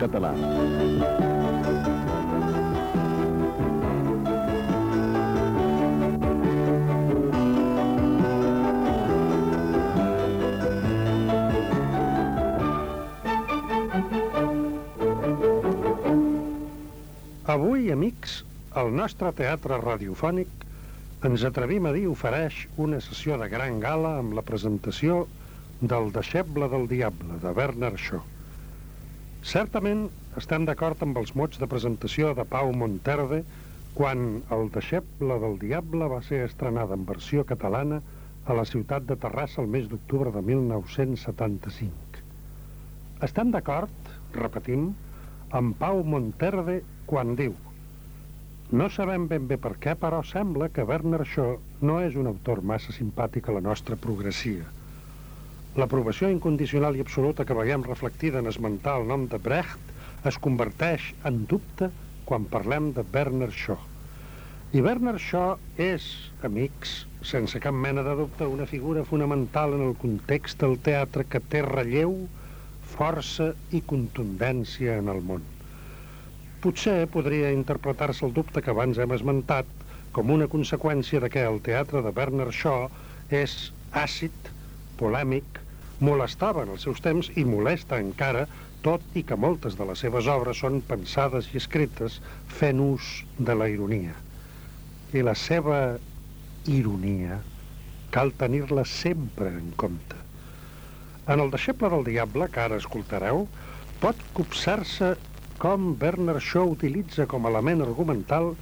català. Avui, amics, el nostre teatre radiofònic ens atrevim a dir ofereix una sessió de gran gala amb la presentació del Deixeble del Diable, de Bernard Shaw. Certament estem d'acord amb els mots de presentació de Pau Monterde quan el Deixeble del Diable va ser estrenada en versió catalana a la ciutat de Terrassa el mes d'octubre de 1975. Estem d'acord, repetim, amb Pau Monterde quan diu no sabem ben bé per què, però sembla que Werner Shaw no és un autor massa simpàtic a la nostra progressia. L'aprovació incondicional i absoluta que veiem reflectida en esmentar el nom de Brecht es converteix en dubte quan parlem de Werner Shaw. I Werner Shaw és, amics, sense cap mena de dubte, una figura fonamental en el context del teatre que té relleu, força i contundència en el món. Potser podria interpretar-se el dubte que abans hem esmentat com una conseqüència de que el teatre de Bernard Shaw és àcid, polèmic, molestava en els seus temps i molesta encara, tot i que moltes de les seves obres són pensades i escrites fent ús de la ironia. I la seva ironia cal tenir-la sempre en compte. En el deixeble del diable, que ara escoltareu, pot copsar-se com Bernard Shaw utilitza com a element argumental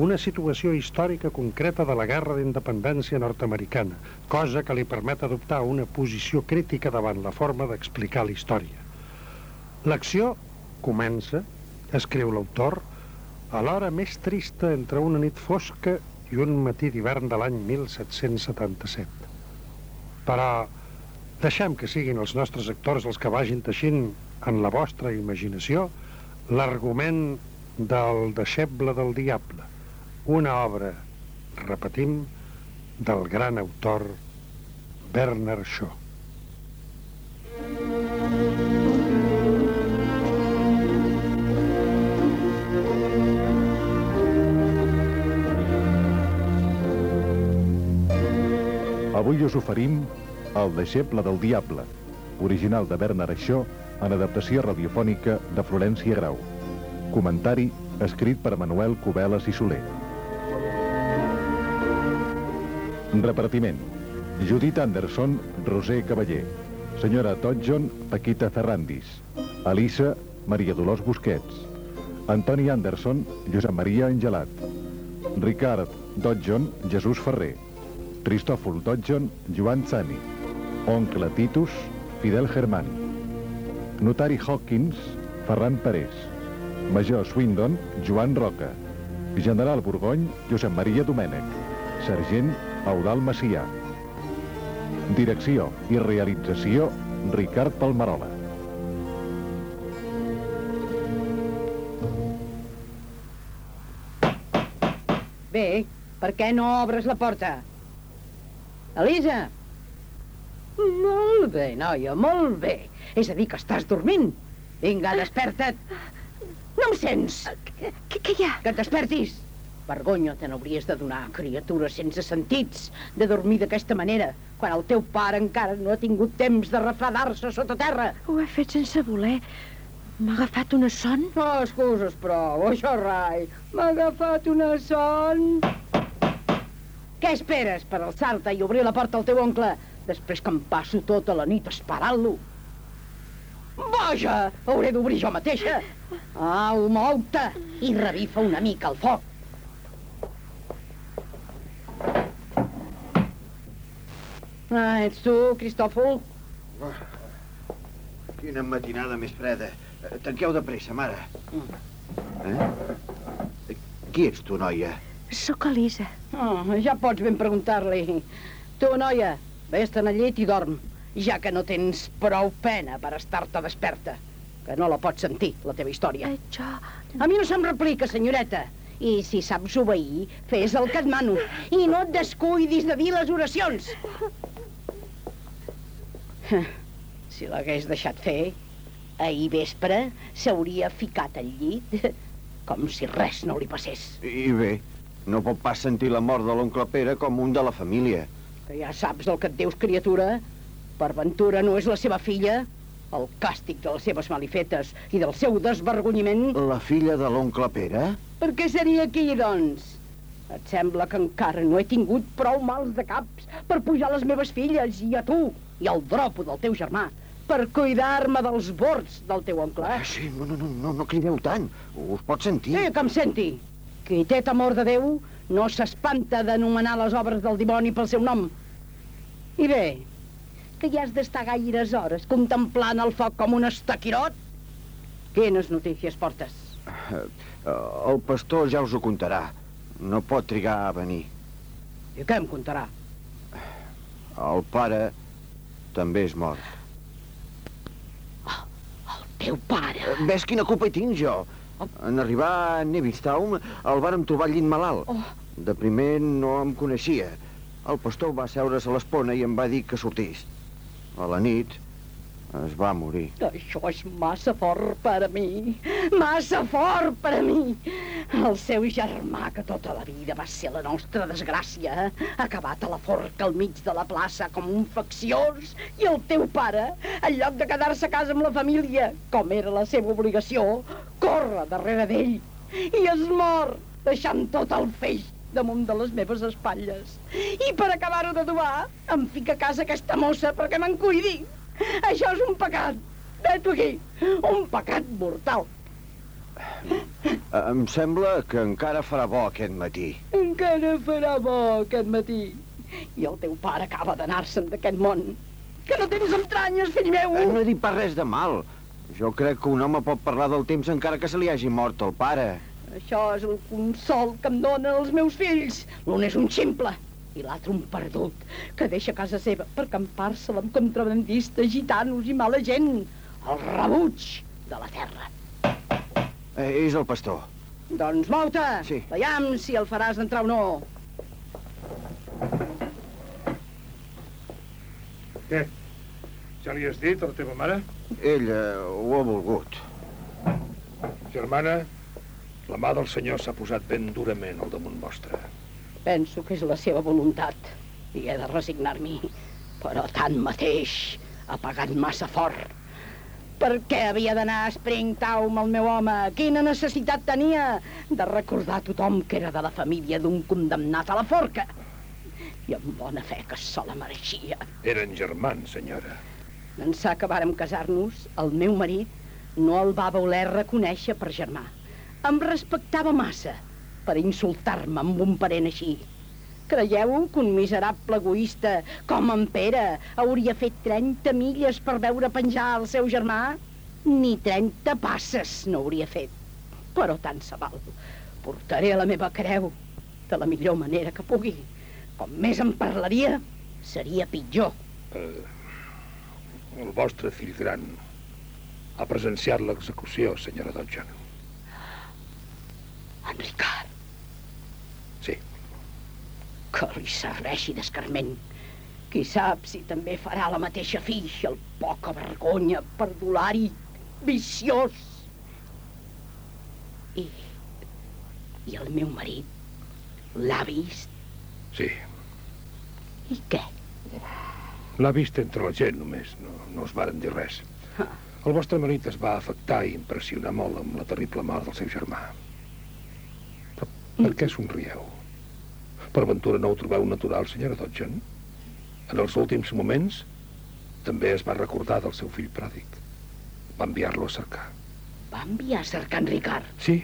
una situació històrica concreta de la guerra d'independència nord-americana, cosa que li permet adoptar una posició crítica davant la forma d'explicar la història. L'acció comença, escriu l'autor, a l'hora més trista entre una nit fosca i un matí d'hivern de l'any 1777. Però deixem que siguin els nostres actors els que vagin teixint en la vostra imaginació L'argument del deixeble del diable, una obra, repetim, del gran autor Bernard Shaw. Avui us oferim El deixeble del diable, original de Bernard Shaw, en adaptació radiofònica de Florència Grau. Comentari escrit per Manuel Cubeles i Soler. Repartiment. Judit Anderson, Roser Cavaller. Senyora Todjon, Paquita Ferrandis. Elisa, Maria Dolors Busquets. Antoni Anderson, Josep Maria Angelat. Ricard Dodjon, Jesús Ferrer. Cristòfol Dodjon, Joan Zani. Oncle Titus, Fidel Germán. Notari Hawkins, Ferran Parés. Major Swindon, Joan Roca. General Borgony, Josep Maria Domènech. Sergent, Eudal Macià. Direcció i realització, Ricard Palmarola. Bé, per què no obres la porta? Elisa! Molt bé, noia, molt bé. És a dir, que estàs dormint. Vinga, desperta't. No em sents? Què, què hi ha? Que et despertis. Vergonya te n'hauries de donar, criatura sense sentits, de dormir d'aquesta manera, quan el teu pare encara no ha tingut temps de refredar-se sota terra. Ho he fet sense voler. M'ha agafat una son? No excuses prou, això rai. M'ha agafat una son. Què esperes per alçar-te i obrir la porta al teu oncle després que em passo tota la nit esperant-lo? Vaja, hauré d'obrir jo mateixa. Au, mou-te i revifa una mica el foc. Ah, ets tu, Cristòfol? Oh, quina matinada més freda. Tanqueu de pressa, mare. Eh? Qui ets tu, noia? Sóc Elisa. Oh, ja pots ben preguntar-li. Tu, noia, vés-te'n al llit i dorm ja que no tens prou pena per estar-te desperta. Que no la pots sentir, la teva història. Eh, jo... A mi no se'm replica, senyoreta. I si saps obeir, fes el que et mano. I no et descuidis de dir les oracions. Si l'hagués deixat fer, Ahir vespre s'hauria ficat al llit com si res no li passés. I bé, no pot pas sentir la mort de l'oncle Pere com un de la família. Que ja saps el que et dius, criatura. Per ventura no és la seva filla. El càstig de les seves malifetes i del seu desvergonyiment... La filla de l'oncle Pere? Per què seria aquí, doncs? Et sembla que encara no he tingut prou mals de caps per pujar les meves filles i a tu i al dropo del teu germà per cuidar-me dels bords del teu oncle. Ah, sí, no, no, no, no, crideu tant. Us pot sentir. Eh, que em senti. Qui té temor de Déu no s'espanta d'anomenar les obres del dimoni pel seu nom. I bé, que ja has d'estar gaires hores contemplant el foc com un estaquirot? Quines notícies portes? Eh, el pastor ja us ho contarà. No pot trigar a venir. I què em contarà? El pare també és mort. Teu pare. Eh, Ves quina culpa hi tinc jo? En arribar a Nevistown el vàrem trobar llit malalt. Oh. De primer no em coneixia. El pastor va seure's a l'espona i em va dir que sortís. A la nit es va morir. Això és massa fort per a mi. Massa fort per a mi. El seu germà, que tota la vida va ser la nostra desgràcia, acabat a la forca al mig de la plaça com un facciós, i el teu pare, en lloc de quedar-se a casa amb la família, com era la seva obligació, corre darrere d'ell i es mor, deixant tot el feix damunt de les meves espatlles. I per acabar-ho de dobar, em fica a casa aquesta mossa perquè me'n cuidi. Això és un pecat. Vet aquí, un pecat mortal. Em sembla que encara farà bo aquest matí. Encara farà bo aquest matí. I el teu pare acaba d'anar-se'n d'aquest món. Que no tens entranyes, fill meu! Eh, No he dit pas res de mal. Jo crec que un home pot parlar del temps encara que se li hagi mort el pare. Això és el consol que em donen els meus fills. L'un és un ximple i l'altre un perdut, que deixa casa seva per campar-se-la amb contrabandistes, gitanos i mala gent. El rebuig de la terra. Eh, és el pastor. Doncs mou-te! Sí. Veiem si el faràs entrar o no. Què? Ja li has dit a la teva mare? Ella ho ha volgut. Germana, la mà del senyor s'ha posat ben durament al damunt vostre. Penso que és la seva voluntat i he de resignar-m'hi. Però tanmateix ha pagat massa fort. Per què havia d'anar a Springtown el meu home? Quina necessitat tenia de recordar a tothom que era de la família d'un condemnat a la forca? I amb bona fe que se la mereixia. Eren germans, senyora. D'ençà que vàrem casar-nos, el meu marit no el va voler reconèixer per germà. Em respectava massa per insultar-me amb un parent així. Creieu que un miserable egoista com en Pere hauria fet 30 milles per veure penjar el seu germà? Ni 30 passes no hauria fet. Però tant se val. Portaré la meva creu de la millor manera que pugui. Com més em parlaria, seria pitjor. Eh, el vostre fill gran ha presenciat l'execució, senyora Dodgen. En Ricard, Sí. Que li serveixi d'escarment. Qui sap si també farà la mateixa fi, el poca vergonya, perdulari, viciós. I... i el meu marit l'ha vist? Sí. I què? L'ha vist entre la gent, només. No, no us varen dir res. Ah. El vostre marit es va afectar i impressionar molt amb la terrible mort del seu germà. Però per què somrieu? Per ventura no ho trobeu natural, senyora Dodgen? En els últims moments també es va recordar del seu fill pròdig. Va enviar-lo a cercar. Va enviar a cercar en Ricard. Sí,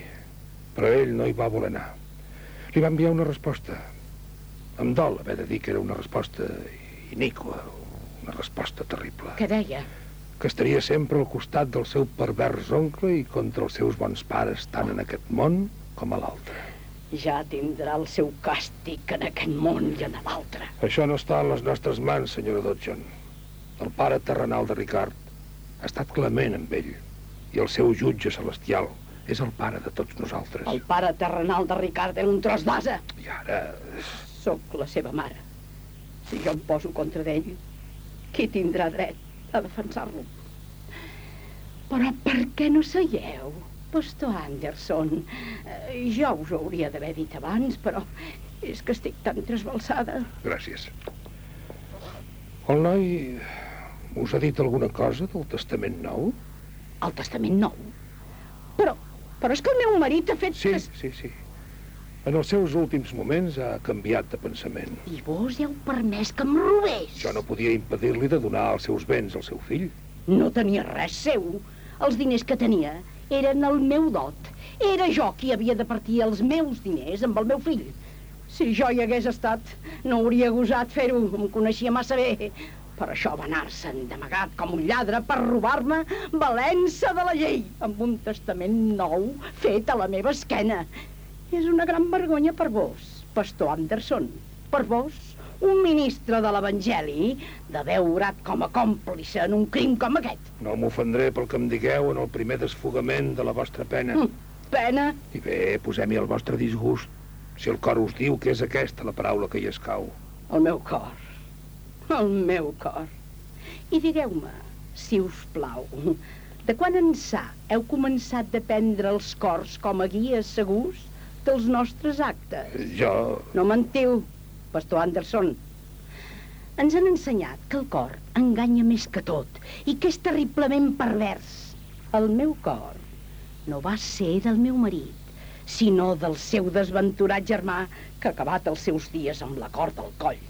però ell no hi va voler anar. Li va enviar una resposta. Em dol haver de dir que era una resposta iníqua, una resposta terrible. Què deia? Que estaria sempre al costat del seu pervers oncle i contra els seus bons pares, tant en aquest món com a l'altre. Ja tindrà el seu càstig en aquest món i en l'altre. Això no està en les nostres mans, senyora Dodgen. El pare terrenal de Ricard ha estat clement amb ell i el seu jutge celestial és el pare de tots nosaltres. El pare terrenal de Ricard era un tros d'asa. I ara... Sóc la seva mare. Si jo em poso contra d'ell, qui tindrà dret a defensar-lo? Però per què no seieu? Pastor Anderson, eh, jo us ho hauria d'haver dit abans, però és que estic tan trasbalsada. Gràcies. El noi us ha dit alguna cosa del testament nou? El testament nou? Però, però és que el meu marit ha fet... Sí, que- sí, sí. En els seus últims moments ha canviat de pensament. I vos heu permès que em robés? Jo no podia impedir-li de donar els seus béns al seu fill. No tenia res seu. Els diners que tenia eren el meu dot. Era jo qui havia de partir els meus diners amb el meu fill. Si jo hi hagués estat, no hauria gosat fer-ho, em coneixia massa bé. Per això va anar-se'n d'amagat com un lladre per robar-me valença de la llei, amb un testament nou fet a la meva esquena. És una gran vergonya per vos, pastor Anderson. Per vos, un ministre de l'Evangeli, d'haver orat com a còmplice en un crim com aquest. No m'ofendré pel que em digueu en el primer desfogament de la vostra pena. Mm, Pena, I bé, posem-hi el vostre disgust. Si el cor us diu que és aquesta la paraula que hi escau. el meu cor. El meu cor. I digueu-me, si us plau, de quan ençà heu començat a prendre els cors com a guies segurs dels nostres actes? Jo... No mentiu, pastor Anderson. Ens han ensenyat que el cor enganya més que tot i que és terriblement pervers. El meu cor no va ser del meu marit, sinó del seu desventurat germà que ha acabat els seus dies amb la corda al coll.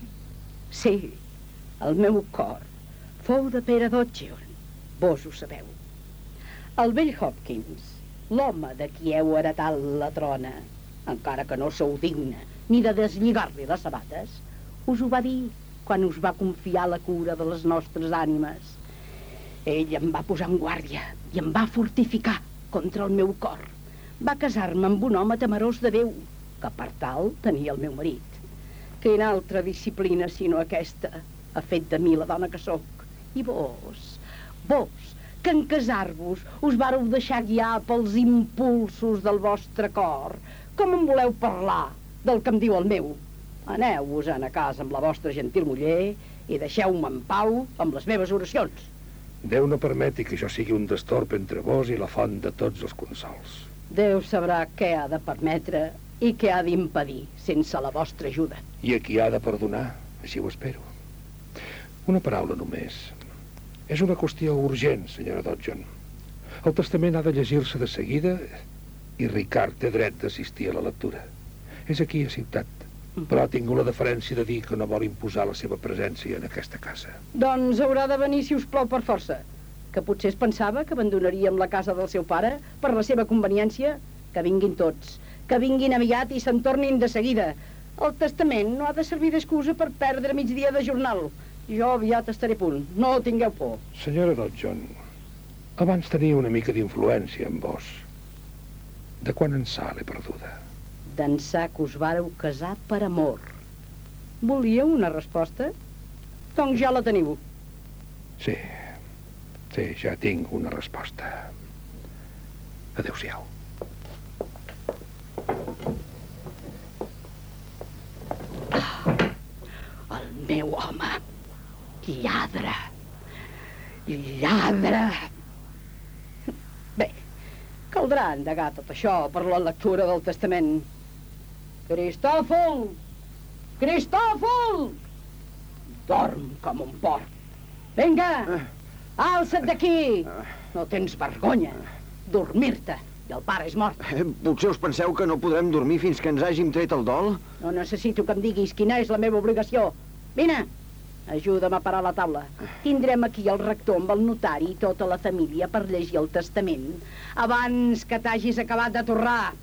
Sí, el meu cor fou de Pere d'Otgeon, vos ho sabeu. El vell Hopkins, l'home de qui heu heretat la trona, encara que no sou digne ni de deslligar-li les sabates, us ho va dir quan us va confiar la cura de les nostres ànimes. Ell em va posar en guàrdia i em va fortificar contra el meu cor. Va casar-me amb un home temerós de Déu, que per tal tenia el meu marit. Quina altra disciplina sinó aquesta ha fet de mi la dona que sóc. I vos, vos, que en casar-vos us vareu deixar guiar pels impulsos del vostre cor. Com em voleu parlar del que em diu el meu? Aneu-vos a casa amb la vostra gentil muller i deixeu-me en pau amb les meves oracions. Déu no permeti que jo sigui un destorb entre vos i la font de tots els consols. Déu sabrà què ha de permetre i què ha d'impedir sense la vostra ajuda. I a qui ha de perdonar, així ho espero. Una paraula només. És una qüestió urgent, senyora Dodson. El testament ha de llegir-se de seguida i Ricard té dret d'assistir a la lectura. És aquí a ciutat, però ha tingut la deferència de dir que no vol imposar la seva presència en aquesta casa. Doncs haurà de venir, si us plou, per força. Que potser es pensava que abandonaríem la casa del seu pare per la seva conveniència. Que vinguin tots, que vinguin aviat i se'n tornin de seguida. El testament no ha de servir d'excusa per perdre migdia de jornal. Jo aviat estaré a punt, no tingueu por. Senyora Dodson, abans tenia una mica d'influència amb vos. De quan ençà l'he perduda? D'ençà que us vareu casar per amor. Volíeu una resposta? Doncs ja la teniu. Sí, sí, ja tinc una resposta. Adéu-siau. El meu home. Lladre. Lladre. Bé, caldrà endegar tot això per la lectura del testament. Cristòfol! Cristòfol! Dorm com un porc. Vinga, alça't d'aquí. No tens vergonya. Dormir-te. I el pare és mort. Eh, potser us penseu que no podrem dormir fins que ens hàgim tret el dol? No necessito que em diguis quina és la meva obligació. Vine, ajuda'm a parar la taula. Tindrem aquí el rector amb el notari i tota la família per llegir el testament abans que t'hagis acabat de torrar.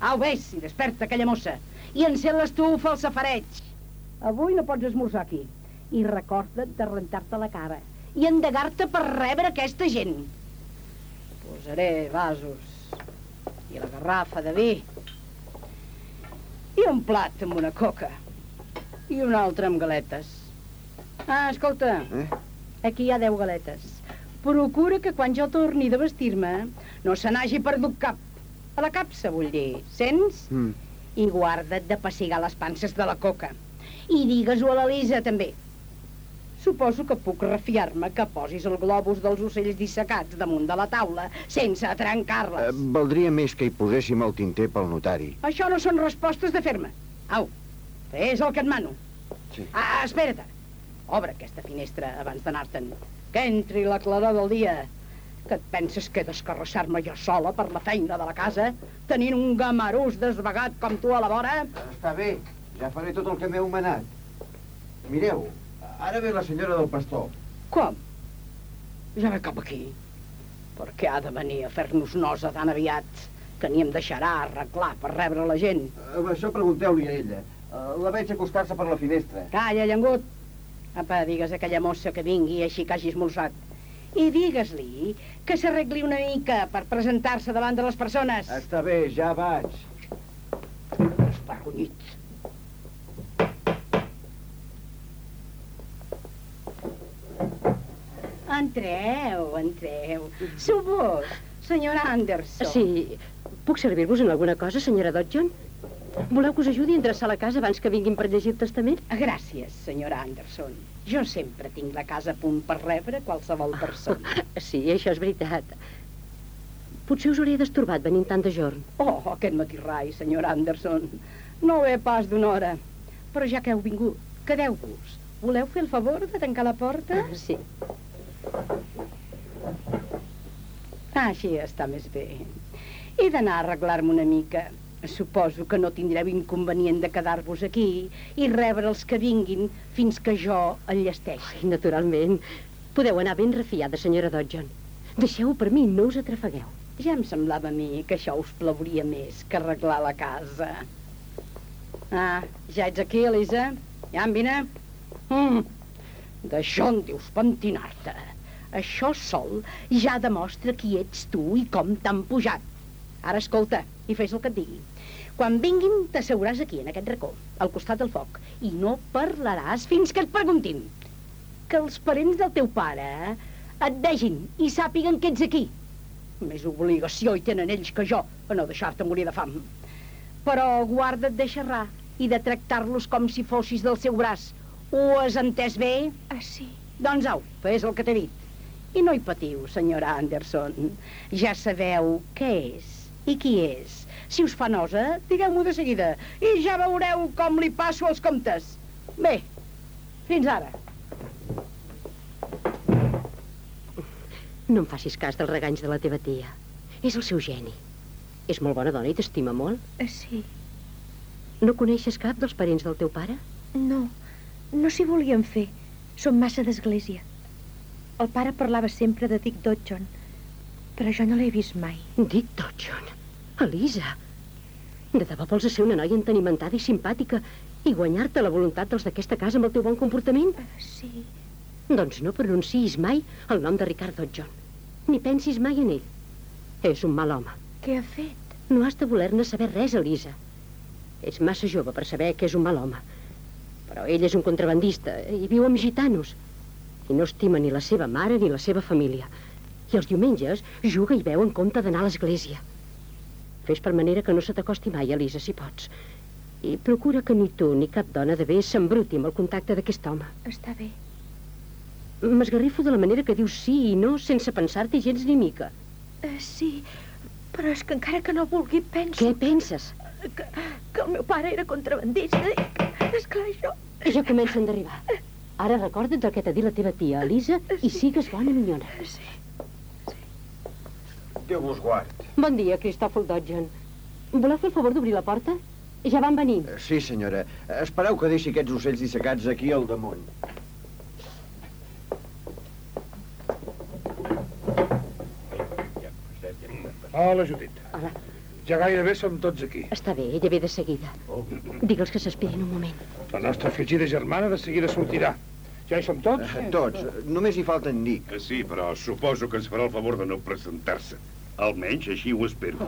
Au, vés i desperta aquella mossa. I encén l'estufa al safareig. Avui no pots esmorzar aquí. I recorda't de rentar-te la cara i endegar-te per rebre aquesta gent. Posaré vasos i la garrafa de vi i un plat amb una coca. I un altre amb galetes. Ah, escolta, Eh? aquí hi ha deu galetes. Procura que quan jo torni de vestir-me no se n'hagi perdut cap. A la capsa, vull dir. Sents? Mm. I guarda't de pessigar les panses de la coca. I digues-ho a l'Elisa, també. Suposo que puc refiar-me que posis el globus dels ocells dissecats damunt de la taula sense Eh, trencar-les. valdria més que hi poséssim el tinter pel notari. Això no són respostes de fer-me. Au, fes el que et mano. Sí. Ah, espera't. Obre aquesta finestra abans d'anar-te'n. Que entri la claror del dia. Que et penses que he d'escarrassar-me jo sola per la feina de la casa, tenint un gamarús desvagat com tu a la vora? Està bé, ja faré tot el que m'heu manat. Mireu, ara ve la senyora del pastor. Com? Ja ve cap aquí. Per què ha de venir a fer-nos nosa tan aviat? Que ni em deixarà arreglar per rebre la gent. Amb això pregunteu-li a ella. Eh, La veig acostar-se per la finestra. Calla, llengut. Apa, digues a aquella mossa que vingui així que hagi esmorzat. I digues-li que s'arregli una mica per presentar-se davant de les persones. Està bé, ja vaig. Esparrunyit. Entreu, entreu. Sou vos, senyora Anderson. Sí. Puc servir-vos en alguna cosa, senyora Dodson? Voleu que us ajudi a endreçar la casa abans que vinguin per llegir el testament? Gràcies, senyora Anderson. Jo sempre tinc la casa a punt per rebre qualsevol persona. Sí, això és veritat. Potser us hauré destorbat venint tant de jorn. Oh, aquest matí rai, senyora Anderson. No ve pas d'una hora. Però ja que heu vingut, quedeu-vos. Voleu fer el favor de tancar la porta? Sí. Ah, així està més bé. He d'anar a arreglar-me una mica. Suposo que no tindreu inconvenient de quedar-vos aquí i rebre els que vinguin fins que jo enllesteixi. Ai, naturalment. Podeu anar ben refiada, senyora Dodson. Deixeu-ho per mi, no us atrafegueu. Ja em semblava a mi que això us plauria més que arreglar la casa. Ah, ja ets aquí, Elisa? Ja en vine? Mm. D'això en dius pentinar-te. Això sol ja demostra qui ets tu i com t'han pujat. Ara escolta i fes el que et digui. Quan vinguin, t'asseuràs aquí, en aquest racó, al costat del foc, i no parlaràs fins que et preguntin. Que els parents del teu pare et vegin i sàpiguen que ets aquí. Més obligació hi tenen ells que jo a no deixar-te morir de fam. Però guarda't de xerrar i de tractar-los com si fossis del seu braç. Ho has entès bé? Ah, sí? Doncs au, fes el que t'he dit. I no hi patiu, senyora Anderson. Ja sabeu què és i qui és. Si us fa nosa, digueu-m'ho de seguida i ja veureu com li passo els comptes. Bé, fins ara. No em facis cas dels reganys de la teva tia. És el seu geni. És molt bona dona i t'estima molt. Eh, Sí, No coneixes cap dels parents del teu pare? no, no s'hi volien fer. Són massa d'església. El pare parlava sempre de Dick Dodson, però jo no l'he vist mai. Dick Dodson. Elisa. De debò vols ser una noia entenimentada i simpàtica i guanyar-te la voluntat dels d'aquesta casa amb el teu bon comportament? Eh, Sí, Doncs no pronunciïs mai el nom de Ricard Dodson. Ni pensis mai en ell. És un mal home. què ha fet? No has de voler-ne saber res, Elisa. Ets massa jove per saber que és un mal home. Però ell és un contrabandista i viu amb gitanos. I no estima ni la seva mare ni la seva família. I els diumenges juga i veu en compte d'anar a l'església. Fes per manera que no se t'acosti mai, Elisa, si pots. I procura que ni tu ni cap dona de bé s'embruti amb el contacte d'aquest home. Està bé. M'esgarrifo de la manera que dius sí i no sense pensar-t'hi gens ni mica. Eh, sí, però és que encara que no vulgui, penso Què penses? que, que el meu pare era contrabandista i... És clar, això... Ja comencen d'arribar. Ara recorda't del que t'ha dit la teva tia, Elisa, i sigues bona minyona. Sí. Déu vos guard. Bon dia, Cristòfol Dodgen. Voleu fer el favor d'obrir la porta? Ja van venint. Eh, Sí, senyora. Espereu que deixi aquests ocells dissecats aquí al damunt. Hola, Judit. Hola. Ja gairebé som tots aquí. Està bé, ella ve de seguida. Digue'ls que s'esperin un moment. La nostra afligida germana de seguida sortirà. Ja hi som tots? Eh, Tots. Només hi falten Nick. Eh, Sí, però suposo que ens farà el favor de no presentar-se. Almenys així ho espero.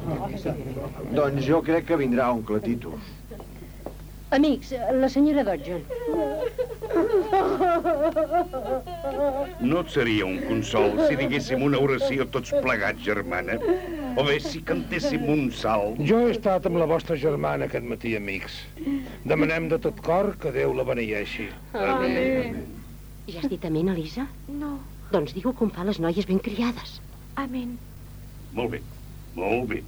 Doncs jo crec que vindrà oncle Titus. Amics, la senyora Dodgen. No et seria un consol si diguéssim una oració tots plegats, germana? O bé si cantéssim un salt? Jo he estat amb la vostra germana aquest matí, amics. Demanem de tot cor que Déu la beneeixi. Amén. Ja has dit amén, Elisa? No, Doncs digue com fa les noies ben criades. amén. Molt bé, molt bé.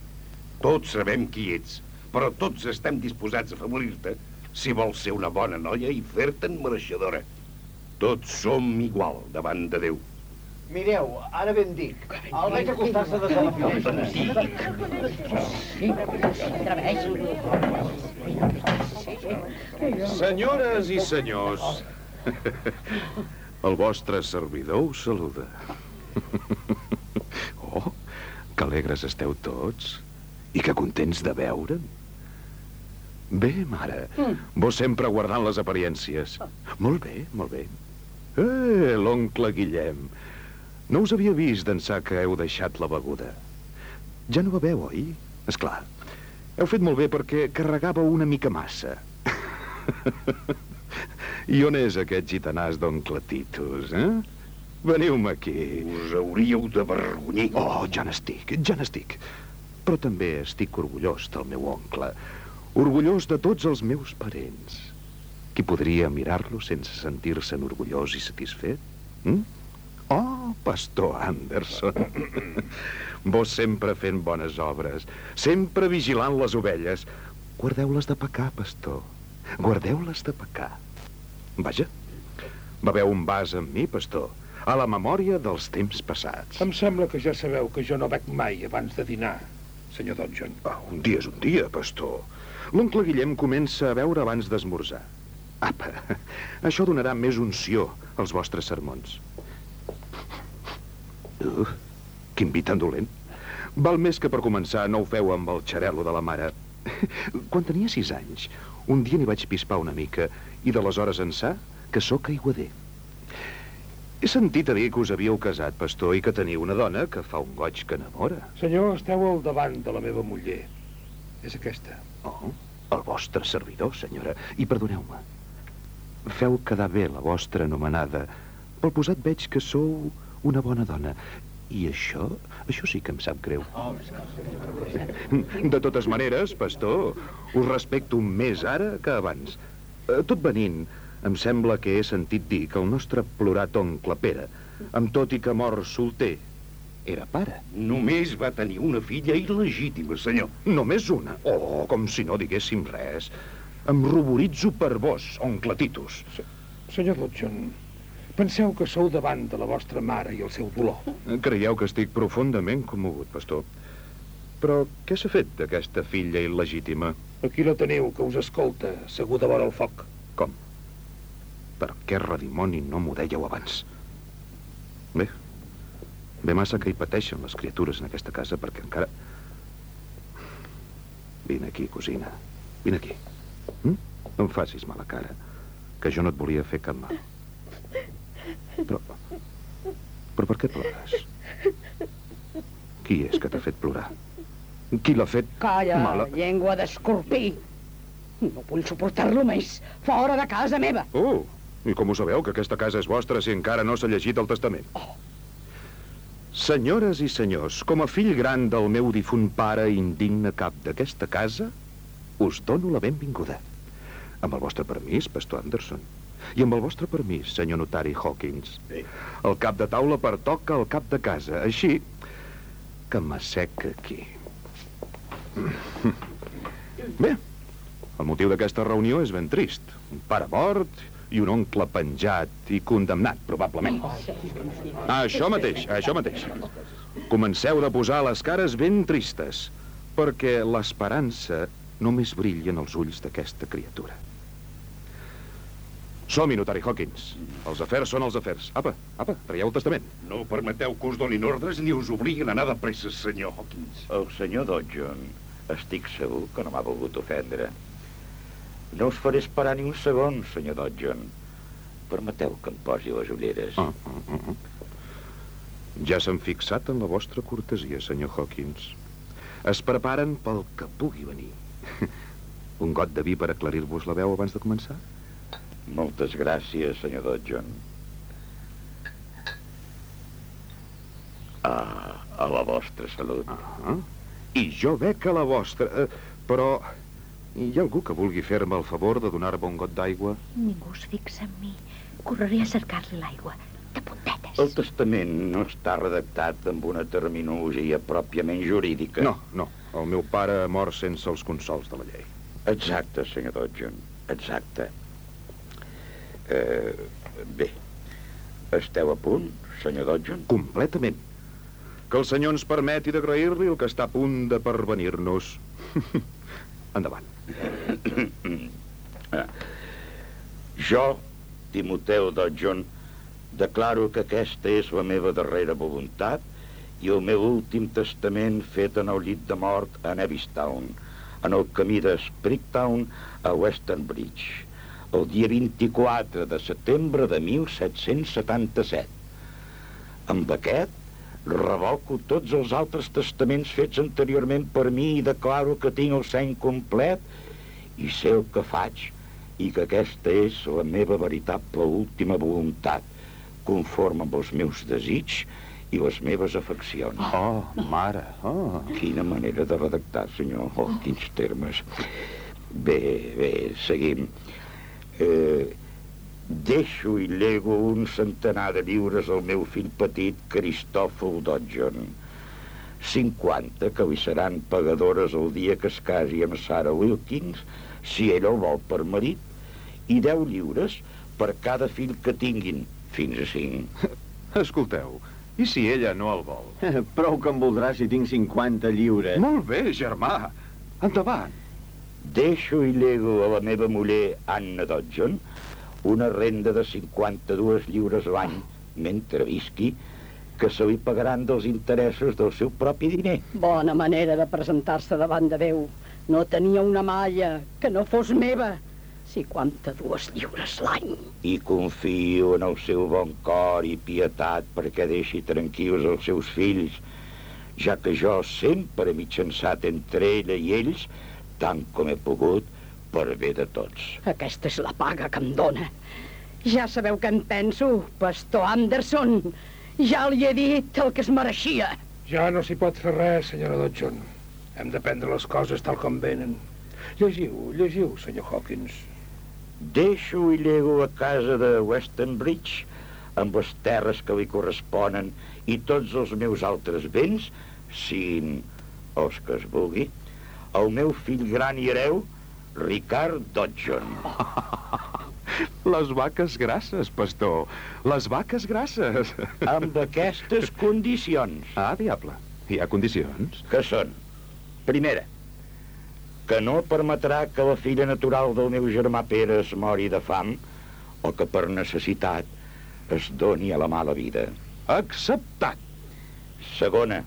Tots sabem qui ets, però tots estem disposats a afavorir-te si vols ser una bona noia i fer-te'n mereixedora. Tots som igual davant de Déu. Mireu, ara ben dic. El veig acostar-se des de la finestra. Senyores i senyors, el vostre servidor us saluda. Oh, que alegres esteu tots i que contents de veure'm. Bé, mare, vos sempre guardant les apariències. Molt bé, molt bé. Eh, l'oncle Guillem. No us havia vist d'ençà que heu deixat la beguda. Ja no beveu, oi? És clar. Heu fet molt bé perquè carregava una mica massa. I on és aquest gitanàs d'oncle Titus, eh? Veniu-me aquí. Us hauríeu de vergonyir. Oh, ja n'estic, ja n'estic. Però també estic orgullós del meu oncle. Orgullós de tots els meus parents. Qui podria mirar-lo sense sentir-se'n orgullós i satisfet? Hm? Oh, pastor Anderson. Vos sempre fent bones obres, sempre vigilant les ovelles. Guardeu-les de pecar, pastor. Guardeu-les de pecar. Vaja, beveu un vas amb mi, pastor, a la memòria dels temps passats. Em sembla que ja sabeu que jo no bec mai abans de dinar, senyor Dodgen. Ah, un dia és un dia, pastor. L'oncle Guillem comença a veure abans d'esmorzar. Apa, això donarà més unció als vostres sermons. Uh, quin vi tan dolent. Val més que per començar no ho feu amb el xarelo de la mare. Quan tenia sis anys, un dia n'hi vaig pispar una mica i d'aleshores ençà que sóc aiguader. He sentit a dir que us havíeu casat, pastor, i que teniu una dona que fa un goig que enamora. Senyor, esteu al davant de la meva muller. És aquesta. Oh, el vostre servidor, senyora. I perdoneu-me. Feu quedar bé la vostra anomenada. Pel posat veig que sou una bona dona. I això, això sí que em sap greu. De totes maneres, pastor, us respecto més ara que abans. Eh, Tot venint, em sembla que he sentit dir que el nostre plorat oncle Pere, amb tot i que mor solter, era pare. Només va tenir una filla il·legítima, senyor. Només una? Oh, com si no diguéssim res. Em ruboritzo per vos, oncle Titus. Senyor Dodgen, penseu que sou davant de la vostra mare i el seu dolor. Creieu que estic profundament commogut, pastor. Però què s'ha fet d'aquesta filla il·legítima? Aquí la teniu, que us escolta, seguda vora el foc. Com? Per què redimoni no m'ho dèieu abans? Bé, bé massa que hi pateixen les criatures en aquesta casa perquè encara... Vine aquí, cosina. Vine aquí. Hm? No em facis mala cara, que jo no et volia fer cap mal. Però... Però per què plores? Qui és que t'ha fet plorar? Qui l'ha fet Calla, mala? llengua d'escorpí. No vull suportar-lo més. Fora de casa meva. Oh, i com ho sabeu, que aquesta casa és vostra si encara no s'ha llegit el testament? Senyores i senyors, com a fill gran del meu difunt pare indigne cap d'aquesta casa, us dono la benvinguda. Amb el vostre permís, pastor Anderson. I amb el vostre permís, senyor notari Hawkins. Bé. El cap de taula pertoca al cap de casa. Així que m'asseca aquí. Bé, el motiu d'aquesta reunió és ben trist. Un pare mort i un oncle penjat i condemnat, probablement. Això mateix, això mateix. Comenceu de posar les cares ben tristes, perquè l'esperança només brilla en els ulls d'aquesta criatura. Som-hi, notari Hawkins. Els afers són els afers. Apa, apa, traieu el testament. No permeteu que us donin ordres ni us obliguin a anar de pressa, senyor Hawkins. El senyor Dodgen, estic segur que no m'ha volgut ofendre. No us faré esperar ni un segon, senyor Dodgen. Permeteu que em posi les ulleres. Ah, ah, ah, ah. Ja s'han fixat en la vostra cortesia, senyor Hawkins. Es preparen pel que pugui venir. Un got de vi per aclarir-vos la veu abans de començar? Moltes gràcies, senyor Dodgen. Ah, a la vostra salut. Ah, I jo bec a la vostra. Eh, però hi ha algú que vulgui fer-me el favor de donar-me un got d'aigua? Ningú es fixa en mi. Correré a cercar-li l'aigua, de puntetes. El testament no està redactat amb una terminologia pròpiament jurídica. No, no. El meu pare ha mort sense els consols de la llei. Exacte, senyor Dodgen, exacte. Eh, bé, esteu a punt, senyor Dodgen? Completament. Que el senyor ens permeti d'agrair-li el que està a punt de pervenir-nos. Endavant. Jo, Timoteu Dodgen, declaro que aquesta és la meva darrera voluntat i el meu últim testament fet en el llit de mort a Nevistown, en el camí de Sprigtown a Western Bridge, el dia 24 de setembre de 1777. Amb aquest revoco tots els altres testaments fets anteriorment per mi i declaro que tinc el seny complet i sé el que faig i que aquesta és la meva veritable última voluntat, conforme amb els meus desigs i les meves afeccions. Oh, mare, oh. Quina manera de redactar, senyor. Oh, quins termes. Bé, bé, seguim. Eh, deixo i lego un centenar de lliures al meu fill petit, Cristòfol Dodgen. 50 que li seran pagadores el dia que es casi amb Sarah Wilkins, si ell el vol per marit, i 10 lliures per cada fill que tinguin, fins a 5. Escolteu, i si ella no el vol? Prou que em voldrà si tinc 50 lliures. Molt bé, germà. Endavant. Deixo i lego a la meva muller, Anna Dodgen, una renda de 52 lliures l'any, mentre visqui, que se li pagaran dels interessos del seu propi diner. Bona manera de presentar-se davant de Déu. No tenia una malla que no fos meva. 52 lliures l'any. I confio en el seu bon cor i pietat perquè deixi tranquils els seus fills, ja que jo sempre he mitjançat entre ella i ells, tant com he pogut, per bé de tots. Aquesta és la paga que em dóna. Ja sabeu què en penso, pastor Anderson. Ja li he dit el que es mereixia. Ja no s'hi pot fer res, senyora Dodson. Hem de prendre les coses tal com venen. Llegiu, llegiu, senyor Hawkins. Deixo i llego a casa de Western Bridge amb les terres que li corresponen i tots els meus altres béns, siguin els que es vulgui, el meu fill gran i hereu, Ricard Dodgen. Les vaques grasses, pastor. Les vaques grasses. Amb aquestes condicions. Ah, diable. Hi ha condicions? Que són? Primera, que no permetrà que la filla natural del meu germà Pere es mori de fam o que per necessitat es doni a la mala vida. Acceptat. Segona,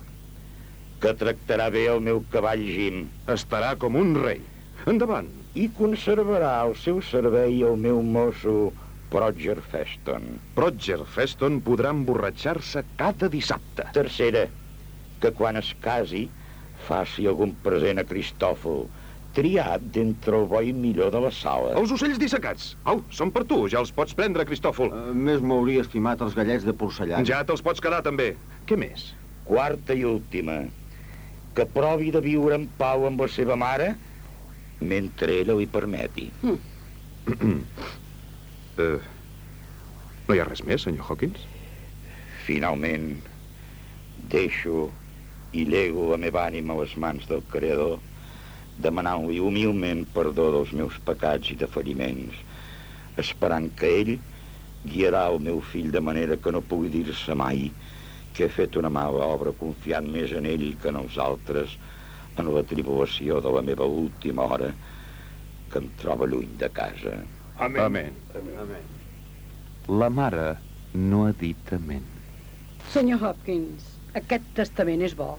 que tractarà bé el meu cavall Jim. Estarà com un rei. Endavant. I conservarà al seu servei el meu mosso Proger Feston. Proger Feston podrà emborratxar-se cada dissabte. Tercera, que quan es casi faci algun present a Cristòfol, triat d'entre el bo i millor de la sala. Els ocells dissecats. Au, són per tu, ja els pots prendre, Cristòfol. Uh, més m'hauria estimat els gallets de porcellana. Ja te'ls pots quedar, també. Què més? Quarta i última, que provi de viure en pau amb la seva mare mentre ella li permeti. Mm. uh, no hi ha res més, senyor Hawkins? Finalment, deixo i llego la meva ànima a les mans del Creador, demanant-li humilment perdó dels meus pecats i deferiments, esperant que ell guiarà el meu fill de manera que no pugui dir-se mai que he fet una mala obra confiant més en ell que en els altres en la tribulació de la meva última hora que em troba lluny de casa. Amén. Amén. Amén. La mare no ha dit amén. Senyor Hopkins, aquest testament és bo.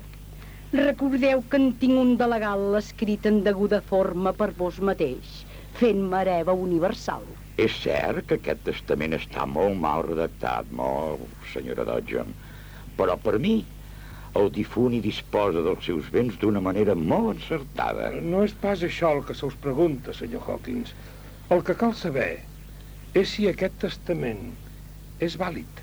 Recordeu que en tinc un de legal escrit en deguda forma per vos mateix, fent-me hereva universal. És cert que aquest testament està molt mal redactat, molt, senyora Dodgen, però per mi el difunt hi disposa dels seus béns d'una manera molt encertada. No és pas això el que se us pregunta, senyor Hawkins. El que cal saber és si aquest testament és vàlid.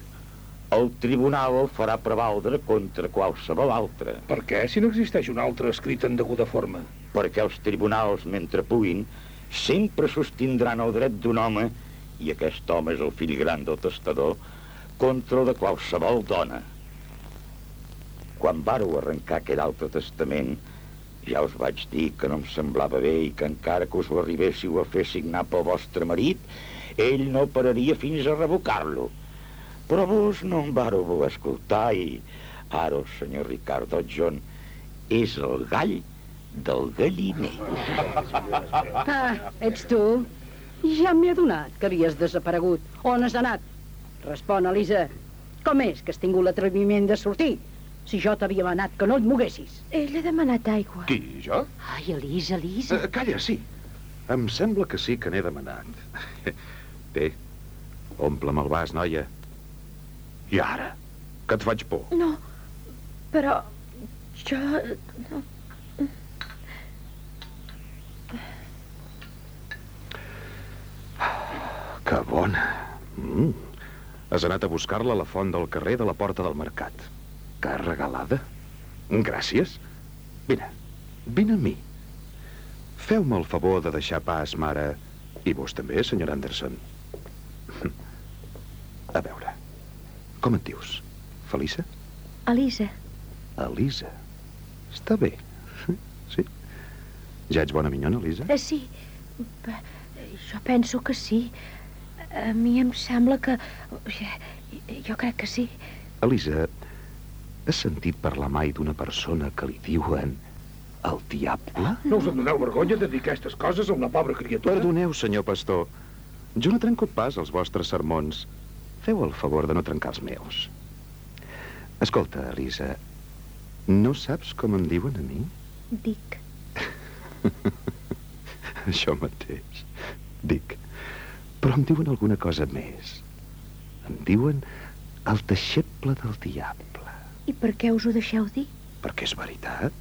El tribunal el farà prevaldre contra qualsevol altre, Per què, si no existeix un altre escrit en deguda forma? perquè els tribunals, mentre puguin, sempre sostindran el dret d'un home i aquest home és el fill gran del testador, contra el de qualsevol dona. Quan vàreu arrencar aquell altre testament, ja us vaig dir que no em semblava bé i que encara que us ho arribéssiu a fer signar pel vostre marit, ell no pararia fins a revocar-lo. Però vos no em voler escoltar i ara el senyor Ricardo John és el gall del galliner. Ah, ets tu? Ja m'he adonat que havies desaparegut. On has anat? Respon, Elisa. Com és que has tingut l'atreviment de sortir? Si jo t'havia manat que no et moguessis. Ell ha demanat aigua. Qui, jo? Ai, Elisa, Elisa. Uh, calla, sí. Em sembla que sí que n'he demanat. Bé, omple'm el vas, noia. I ara? Que et faig por? No, però jo... No. Que bona. Mm. Has anat a buscar-la a la font del carrer de la porta del mercat. Que regalada. Gràcies. Vine, vine amb mi. Feu-me el favor de deixar pas, mare, i vos també, senyor Anderson. A veure, com et dius? Felissa? Elisa, Elisa. Està bé. Sí? Ja ets bona minyona, Elisa? eh, sí, jo penso que sí. A mi em sembla que... Jo crec que sí. Elisa, has sentit parlar mai d'una persona que li diuen el diable? No us en doneu vergonya de dir aquestes coses a una pobra criatura? Perdoneu, senyor pastor. Jo no trenco pas els vostres sermons. Feu el favor de no trencar els meus. Escolta, Elisa, no saps com em diuen a mi? Dic, Això mateix. Dic. Però em diuen alguna cosa més. Em diuen el deixeble del diable. I per què us ho deixeu dir? Perquè és veritat.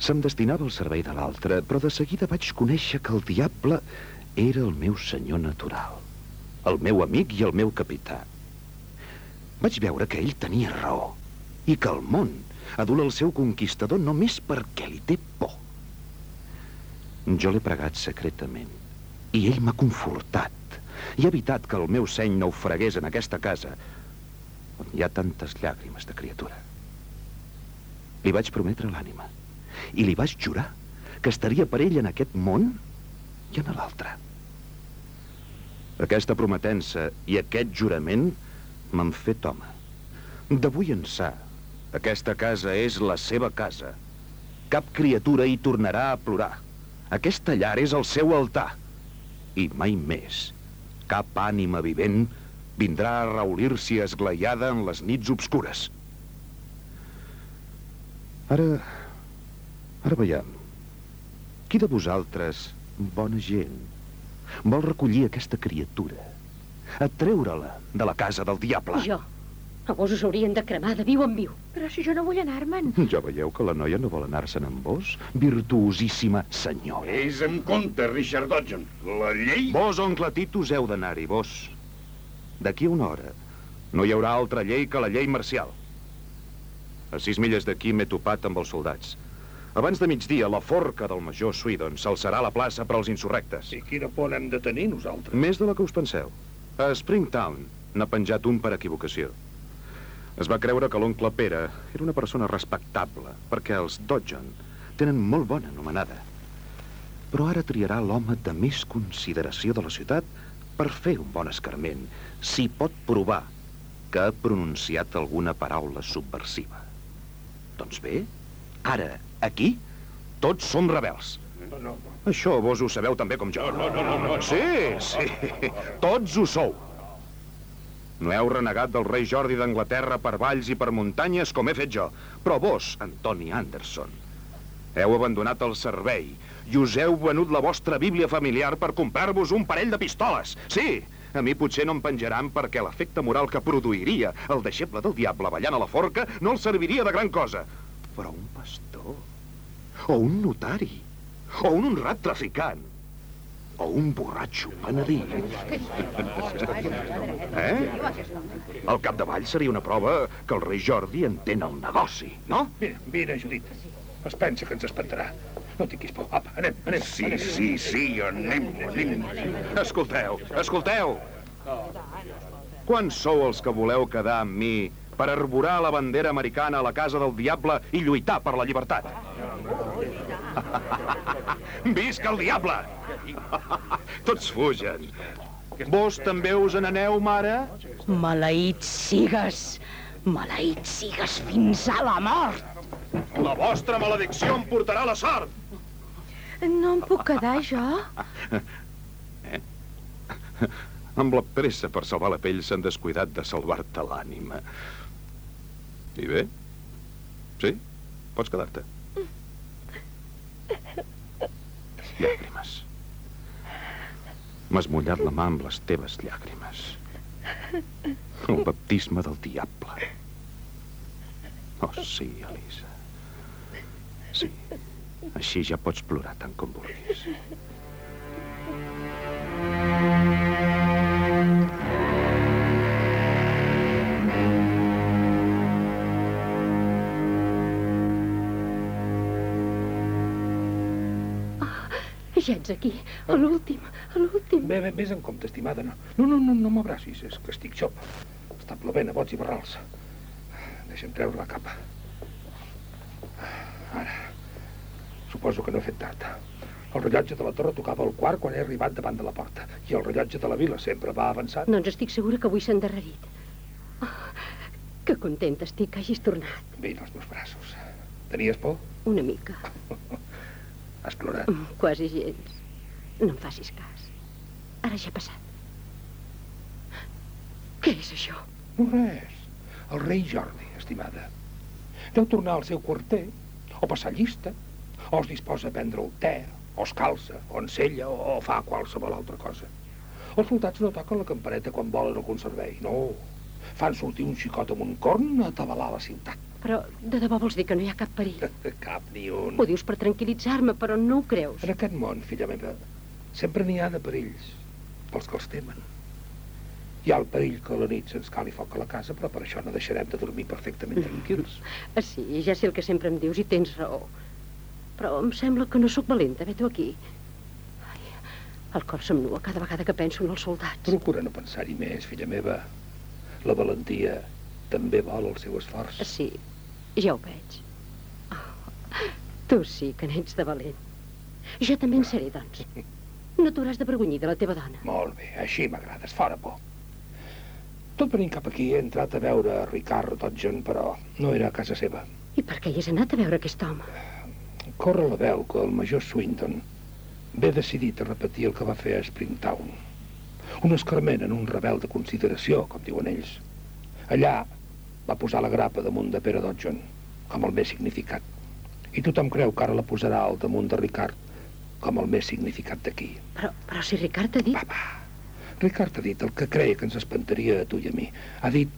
Se'm destinava al servei de l'altre, però de seguida vaig conèixer que el diable era el meu senyor natural, el meu amic i el meu capità. Vaig veure que ell tenia raó i que el món adula el seu conquistador només perquè li té por. Jo l'he pregat secretament i ell m'ha confortat i ha evitat que el meu seny naufragués en aquesta casa hi ha tantes llàgrimes de criatura. Li vaig prometre l'ànima i li vaig jurar que estaria per ell en aquest món i en l'altre. Aquesta prometença i aquest jurament m'han fet home. D'avui ençà, aquesta casa és la seva casa. Cap criatura hi tornarà a plorar. Aquesta llar és el seu altar. I mai més, cap ànima vivent vindrà a reulir-s'hi esglaiada en les nits obscures. Ara... Ara veiem. Qui de vosaltres, bona gent, vol recollir aquesta criatura, atreure-la de la casa del diable? Jo. A vos us haurien de cremar de viu en viu. Però si jo no vull anar-me'n. Ja veieu que la noia no vol anar-se'n amb vos? Virtuosíssima senyora. És en compte, Richard Dodson. La llei... Vos, oncle Titus, heu d'anar-hi, vos. D'aquí a una hora no hi haurà altra llei que la llei marcial. A sis milles d'aquí m'he topat amb els soldats. Abans de migdia, la forca del major Swedon s'alçarà a la plaça per als insurrectes. I quina por n'hem de tenir nosaltres? Més de la que us penseu. A Springtown n'ha penjat un per equivocació. Es va creure que l'oncle Pere era una persona respectable, perquè els Dodgen tenen molt bona anomenada. Però ara triarà l'home de més consideració de la ciutat per fer un bon escarment, si pot provar que ha pronunciat alguna paraula subversiva. Doncs bé, ara, aquí, tots som rebels. No, no, Això vos ho sabeu també com jo. no, no, no, no. Sí, sí, tots ho sou. No heu renegat del rei Jordi d'Anglaterra per valls i per muntanyes com he fet jo. Però vos, Antoni Anderson, heu abandonat el servei i us heu venut la vostra bíblia familiar per comprar-vos un parell de pistoles. Sí, a mi potser no em penjaran perquè l'efecte moral que produiria el deixeble del diable ballant a la forca no el serviria de gran cosa. Però un pastor, o un notari, o un honrat traficant, o un borratxo penedit. Eh? Al capdavall seria una prova que el rei Jordi entén el negoci, no? Vine, vine, Judit. Es pensa que ens espantarà. No tinguis por. Apa, anem, anem. Sí, anem. sí, sí, anem, anem. Escolteu, escolteu! Quants sou els que voleu quedar amb mi per arborar la bandera americana a la casa del diable i lluitar per la llibertat? Visca el diable! Tots fugen. Vos també us n'aneu, mare? Maleït sigues! Maleït sigues fins a la mort! La vostra maledicció em portarà la sort! No em puc quedar, jo? Amb la pressa per salvar la pell s'han descuidat de salvar-te l'ànima. I bé? Sí? Pots quedar-te. Llàgrimes. M'has mullat la mà amb les teves llàgrimes. El baptisme del diable. Oh, sí, Elisa. Sí. Així ja pots plorar tant com vulguis. Ja ets aquí, a l'últim, a l'últim. Bé, bé, vés en compte, estimada. No, no, no, no, no m'abracis, és que estic xop. Està plovent a bots i barrals. Deixa'm treure la capa. Ara, suposo que no he fet tard. El rellotge de la torre tocava el quart quan he arribat davant de la porta. I el rellotge de la vila sempre va avançant. Doncs estic segura que avui s'ha endarrerit. Oh, que contenta estic que hagis tornat. Vine als meus braços. Tenies por? Una mica. Has plorat? Mm, Quasi gens. No em facis cas. Ara ja ha passat. Què és això? No res. El rei Jordi, estimada. Deu tornar al seu quarter, o passar llista, o es disposa a prendre el te, o es calça, o ensella, o, o fa qualsevol altra cosa. Els soldats no toquen la campaneta quan volen algun servei, no. Fan sortir un xicot amb un corn a atabalar la ciutat. Però de debò vols dir que no hi ha cap perill? Cap ni un. Ho dius per tranquil·litzar-me, però no ho creus. En aquest món, filla meva, sempre n'hi ha de perills, pels que els temen. Hi ha el perill que a la nit se'ns cali foc a la casa, però per això no deixarem de dormir perfectament tranquils. Ah, sí, ja sé el que sempre em dius i tens raó. Però em sembla que no sóc valenta, ve-t'ho aquí. Ai, el cor se'm nua cada vegada que penso en els soldats. Procura no pensar-hi més, filla meva. La valentia també vol el seu esforç. Sí, ja ho veig. Oh, tu sí que n'ets de valent. Jo també en seré, doncs. No t'hauràs de vergonyir de la teva dona. Molt bé, així m'agrades, fora por. Tot venint cap aquí he entrat a veure Ricard Dodgen, però no era a casa seva. I per què hi has anat a veure aquest home? Corre la veu que el major Swinton ve decidit a repetir el que va fer a Springtown. Un escarment en un rebel de consideració, com diuen ells. Allà va posar la grapa damunt de Pere Dodgen, com el més significat. I tothom creu que ara la posarà al damunt de Ricard, com el més significat d'aquí. Però, però si Ricard t'ha dit... Va, va. Ricard ha dit el que creia que ens espantaria a tu i a mi. Ha dit,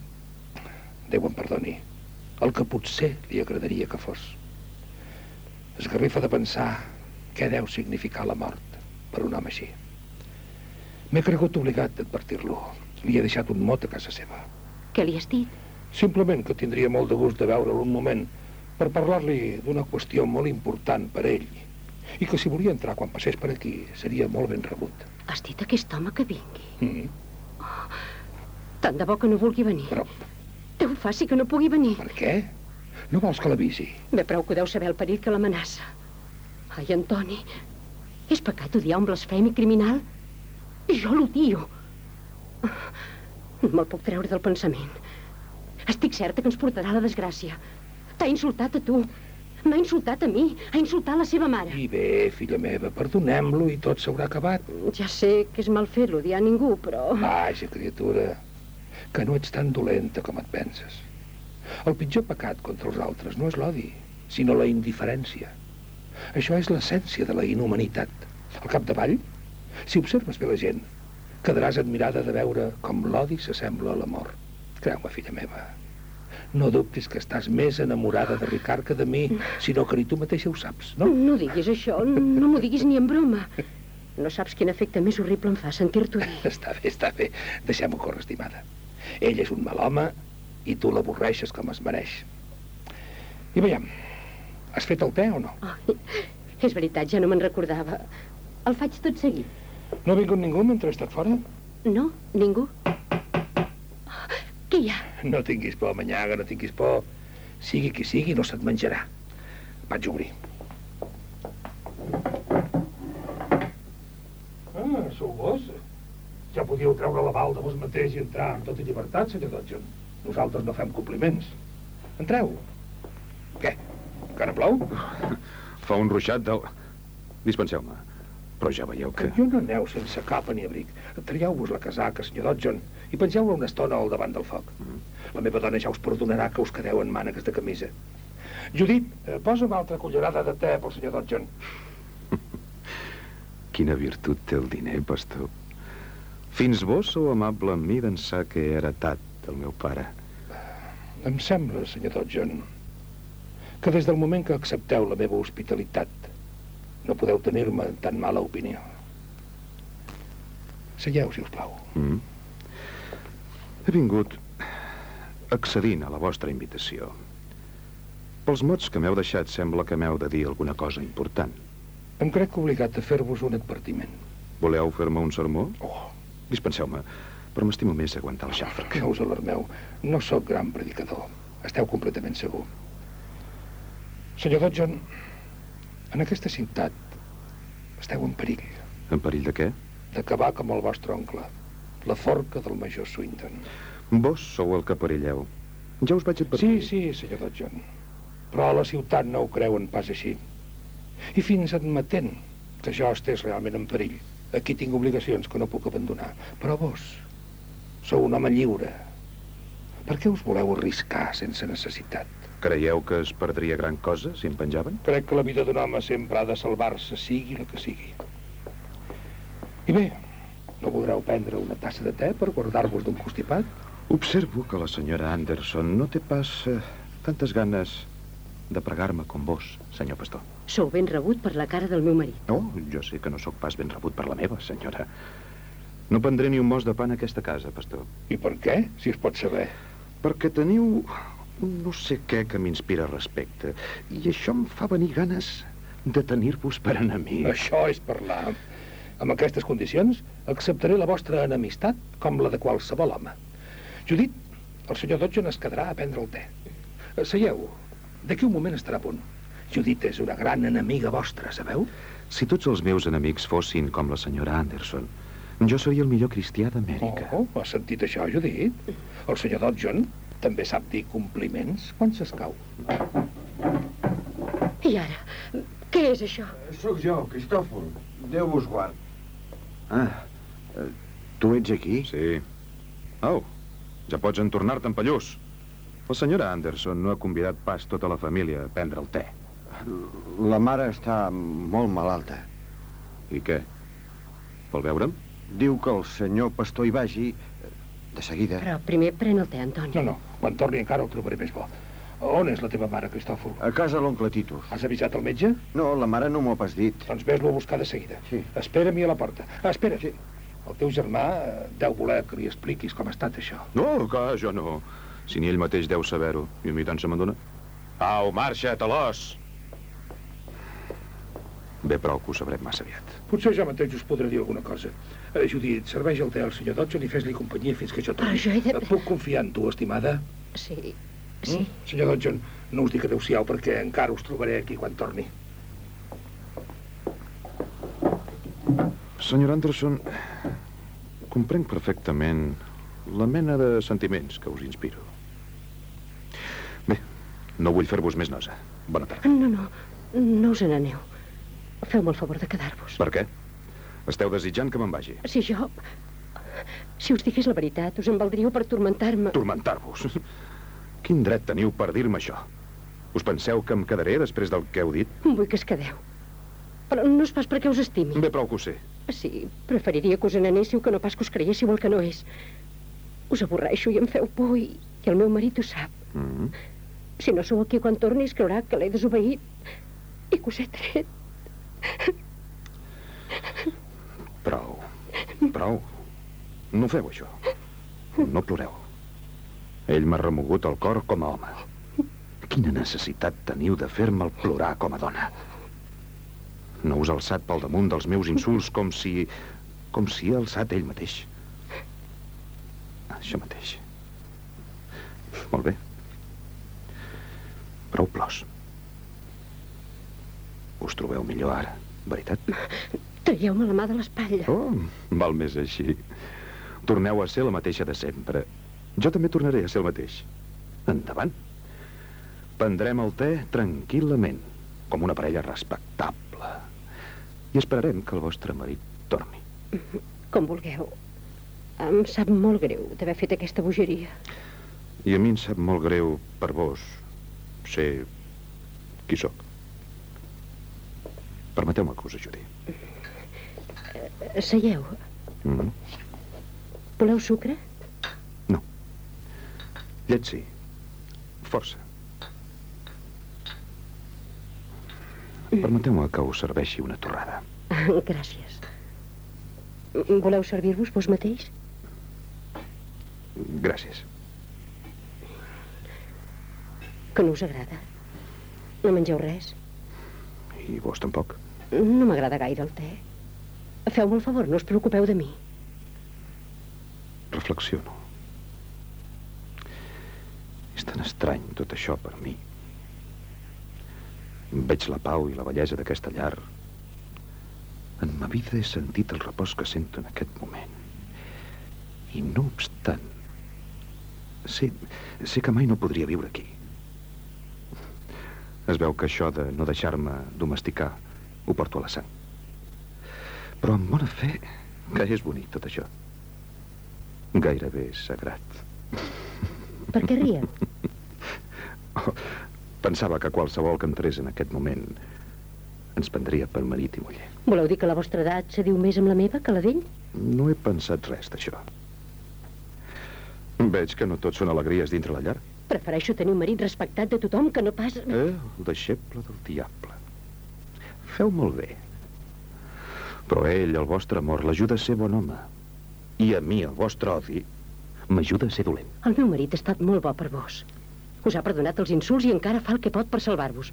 Déu em perdoni, el que potser li agradaria que fos. Esgarrifa de pensar què deu significar la mort per un home així. M'he cregut obligat d'advertir-lo. Li he deixat un mot a casa seva. Què li has dit? Simplement que tindria molt de gust de veure'l un moment per parlar-li d'una qüestió molt important per ell i que si volia entrar quan passés per aquí seria molt ben rebut. Has dit a aquest home que vingui. Mm. Tant de bo que no vulgui venir. Però Déu faci que no pugui venir. per què? No vols que l'avisi? Bé, prou que deu saber el perill que l'amenaça. Ai, Antoni, és pecat odiar un blasfemi criminal? Jo l'odio. No me'l puc treure del pensament. Estic certa que ens portarà la desgràcia. T'ha insultat a tu. M'ha insultat a mi. Ha insultat la seva mare. I bé, filla meva, perdonem-lo i tot s'haurà acabat. Ja sé que és mal fer-lo, odiar a ningú, però... Vaja, criatura, que no ets tan dolenta com et penses. El pitjor pecat contra els altres no és l'odi, sinó la indiferència. Això és l'essència de la inhumanitat. Al capdavall, si observes bé la gent, quedaràs admirada de veure com l'odi s'assembla a l'amor. Creu-me, filla meva, no dubtis que estàs més enamorada de Ricard que de mi, sinó que ni tu mateixa ho saps, no? No diguis això, no m'ho diguis ni en broma. No saps quin efecte més horrible em fa sentir-t'ho dir. Està bé, està bé. Deixem-ho córrer, estimada. Ell és un mal home i tu l'avorreixes com es mereix. I veiem, has fet el te o no? Oh, És veritat, ja no me'n recordava. El faig tot seguit. No ha vingut ningú mentre he estat fora? No? Ningú? Què hi ha? No tinguis por, manyaga, no tinguis por. Sigui qui sigui, no se't menjarà. Vaig obrir. Ah, sou vos? Ja podíeu treure la balda vos mateix i entrar amb tota llibertat, senyor Dodson. Nosaltres no fem compliments. Entreu. Què? Encara plou? Fa un ruixat del... Dispenseu-me, però ja veieu que... Jo no aneu sense capa ni abric. Trieu-vos la casaca, senyor Dodson, i pengeu-la una estona al davant del foc. La meva dona ja us perdonarà que us quedeu en mànegues de camisa. Judit, eh, posa una altra cullerada de te pel senyor Dodson. Quina virtut té el diner, pastor. Fins vos sou amable amb mi d'ençà que he heretat del meu pare. Em sembla, senyor Dodson, que des del moment que accepteu la meva hospitalitat no podeu tenir-me en tan mala opinió. Seieu, si us plau. Mm. He vingut accedint a la vostra invitació. Pels mots que m'heu deixat sembla que m'heu de dir alguna cosa important. Em crec obligat a fer-vos un advertiment. Voleu fer-me un sermó? Oh, Dispenseu-me, però m'estimo més aguantar el xàfrec. no us alarmeu. No sóc gran predicador. Esteu completament segur. Senyor Dodson, en aquesta ciutat esteu en perill En perill de què? d'acabar com el vostre oncle, la forca del major Swinton. Vos sou el que perilleu. Ja us vaig advertir. Sí, sí, senyor Dodson. Però a la ciutat no ho creuen pas així. I fins admetent que jo estés realment en perill, aquí tinc obligacions que no puc abandonar. Però vos sou un home lliure. Per què us voleu arriscar sense necessitat? Creieu que es perdria gran cosa si em penjaven? Crec que la vida d'un home sempre ha de salvar-se, sigui la que sigui. I bé, no voldreu prendre una tassa de te per guardar-vos d'un constipat? Observo que la senyora Anderson no té pas eh, tantes ganes de pregar-me com vos, senyor pastor. Sou ben rebut per la cara del meu marit. Oh, jo sé que no sóc pas ben rebut per la meva, senyora. No prendré ni un mos de pa en aquesta casa, pastor. I per què, si es pot saber? Perquè teniu un no sé què que m'inspira respecte. I això em fa venir ganes de tenir-vos per enemic. Això és parlar. Amb aquestes condicions, acceptaré la vostra enemistat com la de qualsevol home. Judit, el senyor Dodson es quedarà a prendre el te. Eh, Seieu, d'aquí un moment estarà a punt. Judit és una gran enemiga vostra, sabeu? Si tots els meus enemics fossin com la senyora Anderson, jo seria el millor cristià d'Amèrica. Oh, has sentit això, Judit? El senyor Dodson també sap dir compliments quan s'escau. I ara, què és això? Sóc jo, Cristòfol. Déu vos guard. Ah, eh, tu ets aquí? Sí. Au, ja pots entornar-te'n pallús. La senyora Anderson no ha convidat pas tota la família a prendre el te. La mare està molt malalta. I què? Vol veure'm? Diu que el senyor pastor hi vagi eh, de seguida. Però primer pren el te, Antoni. No, no, quan torni encara el trobaré més bo. On és la teva mare, Cristòfol? A casa l'oncle Titus. Has avisat el metge? No, la mare no m'ho ha pas dit. Doncs ves-lo a buscar de seguida. Sí. Espera-m'hi a la porta. Ah, espera. Sí. El teu germà eh, deu voler que li expliquis com ha estat això. No, que jo no. Si ni ell mateix deu saber-ho. I a mi tant se me'n dona. Au, marxa, talòs! Bé, prou que ho sabrem massa aviat. Potser jo mateix us podré dir alguna cosa. Eh, Judit, serveix el te al senyor Dodson i fes-li companyia fins que jo torni. Però jo he de- Puc confiar en tu, estimada? Sí, sí. Mm? Senyor Dodson, no us dic adeu-siau perquè encara us trobaré aquí quan torni. Senyor Anderson, comprenc perfectament la mena de sentiments que us inspiro. Bé, no vull fer-vos més nosa. Bona tarda. No, no, no us n'aneu. Feu-me el favor de quedar-vos. Per què? Esteu desitjant que me'n vagi. Si jo... Si us digués la veritat, us en valdríeu per tormentar-me. Tormentar-vos. Quin dret teniu per dir-me això? Us penseu que em quedaré després del que heu dit? Vull que es quedeu. Però no és pas perquè us estimi. Bé, prou que ho sé. Sí, preferiria que us n'anéssiu que no pas que us creiéssiu el que no és. Us avorreixo i em feu por i, i el meu marit ho sap. Mm -hmm. Si no sou aquí quan torni, es creurà que l'he desobeït i que us he tret. Prou. Prou. No feu això. No ploreu. Ell m'ha remogut el cor com a home. Quina necessitat teniu de fer-me'l plorar com a dona? No us ha alçat pel damunt dels meus insults com si... com si ha alçat ell mateix. Això mateix. Molt bé. Prou plors. Us trobeu millor ara, veritat? Traieu-me la mà de l'espatlla. Oh, val més així. Torneu a ser la mateixa de sempre. Jo també tornaré a ser el mateix. Endavant. Prendrem el te tranquil·lament, com una parella respectable. I esperarem que el vostre marit torni. Com vulgueu. Em sap molt greu d'haver fet aquesta bogeria. I a mi em sap molt greu per vos ser qui sóc. Permeteu-me que us ajudi. Seieu. Mm -hmm. Voleu sucre? Llet sí. Força. Permeteu-me que us serveixi una torrada. Gràcies. Voleu servir-vos vos mateix? Gràcies. Que no us agrada? No mengeu res? I vos tampoc. No m'agrada gaire el te. Feu-me el favor, no us preocupeu de mi. Reflexiono. És tan estrany tot això per mi. Veig la pau i la bellesa d'aquesta llar. En ma vida he sentit el repòs que sento en aquest moment. I no obstant, sé, sé que mai no podria viure aquí. Es veu que això de no deixar-me domesticar ho porto a la sang. Però amb bona fe que és bonic tot això. Gairebé sagrat. Per què riem? Oh, pensava que qualsevol que entrés en aquest moment ens prendria per marit i muller. Voleu dir que la vostra edat se diu més amb la meva que la d'ell? No he pensat res d'això. Veig que no tot són alegries dintre la llar. Prefereixo tenir un marit respectat de tothom que no pas... Eh, el deixeble del diable. Feu molt bé. Però ell, el vostre amor, l'ajuda a ser bon home. I a mi, el vostre odi, m'ajuda a ser dolent. El meu marit ha estat molt bo per vos. Us ha perdonat els insults i encara fa el que pot per salvar-vos.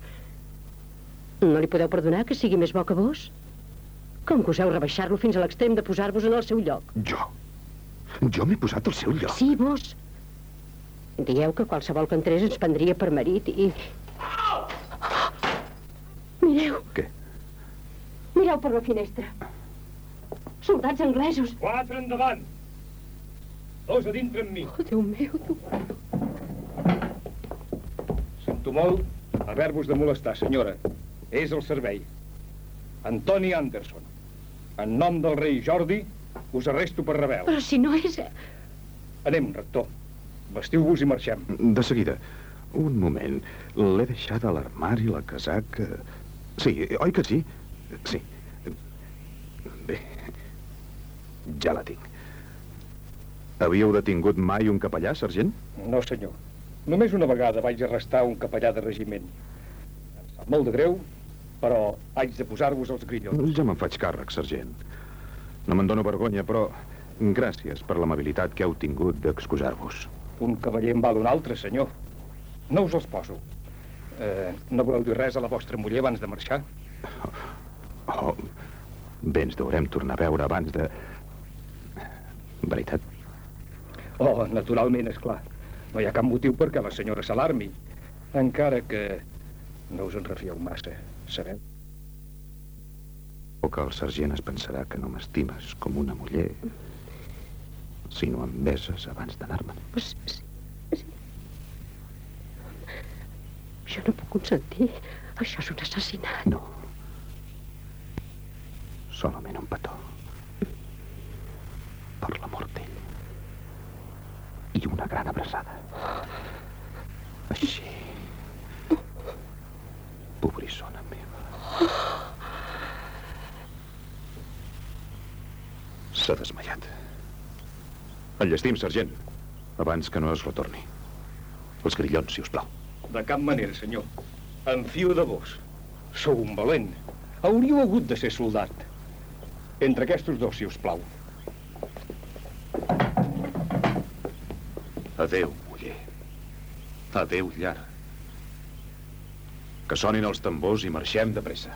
No li podeu perdonar que sigui més bo que vos? Com goseu rebaixar-lo fins a l'extrem de posar-vos en el seu lloc? Jo? Jo m'he posat al seu lloc? Sí, vos. Dieu que qualsevol que entrés ens prendria per marit i... Mireu. Què? Mireu per la finestra. Soldats anglesos. Quatre endavant. Dos a dintre amb mi. Oh, Déu meu, tu... Sento molt haver-vos de molestar, senyora. És el servei. Antoni Anderson. En nom del rei Jordi, us arresto per rebel. Però si no és... Anem, rector. Vestiu-vos i marxem. De seguida. Un moment. L'he deixat a l'armari, la casaca... Sí, oi que sí? Sí. Bé. Ja la tinc. Havíeu detingut mai un capellà, sergent? No, senyor. Només una vegada vaig arrestar un capellà de regiment. Em sap molt de greu, però haig de posar-vos els grillons. Ja me'n faig càrrec, sergent. No me'n dono vergonya, però gràcies per l'amabilitat que heu tingut d'excusar-vos. Un cavaller en val un altre, senyor. No us els poso. Eh, no voleu dir res a la vostra muller abans de marxar? Oh, bé, ens deurem tornar a veure abans de... Veritat? Oh, naturalment, és clar. No hi ha cap motiu perquè la senyora s'alarmi. Encara que no us en refieu massa, sabeu? O que el sergent es pensarà que no m'estimes com una muller, si no em beses abans d'anar-me'n. Pues, sí, sí. Jo no puc consentir. Això és un assassinat. No. Solament un petó. Per l'amor d'ell. I una gran abraçada. Així. Pobrissona meva. S'ha desmaiat. Enllestim, sergent, abans que no es retorni. Els grillons, si us plau. De cap manera, senyor. Em fio de vos. Sou un valent. Hauríeu hagut de ser soldat. Entre aquests dos, si us plau. Adéu, muller. Adéu, llar. Que sonin els tambors i marxem de pressa.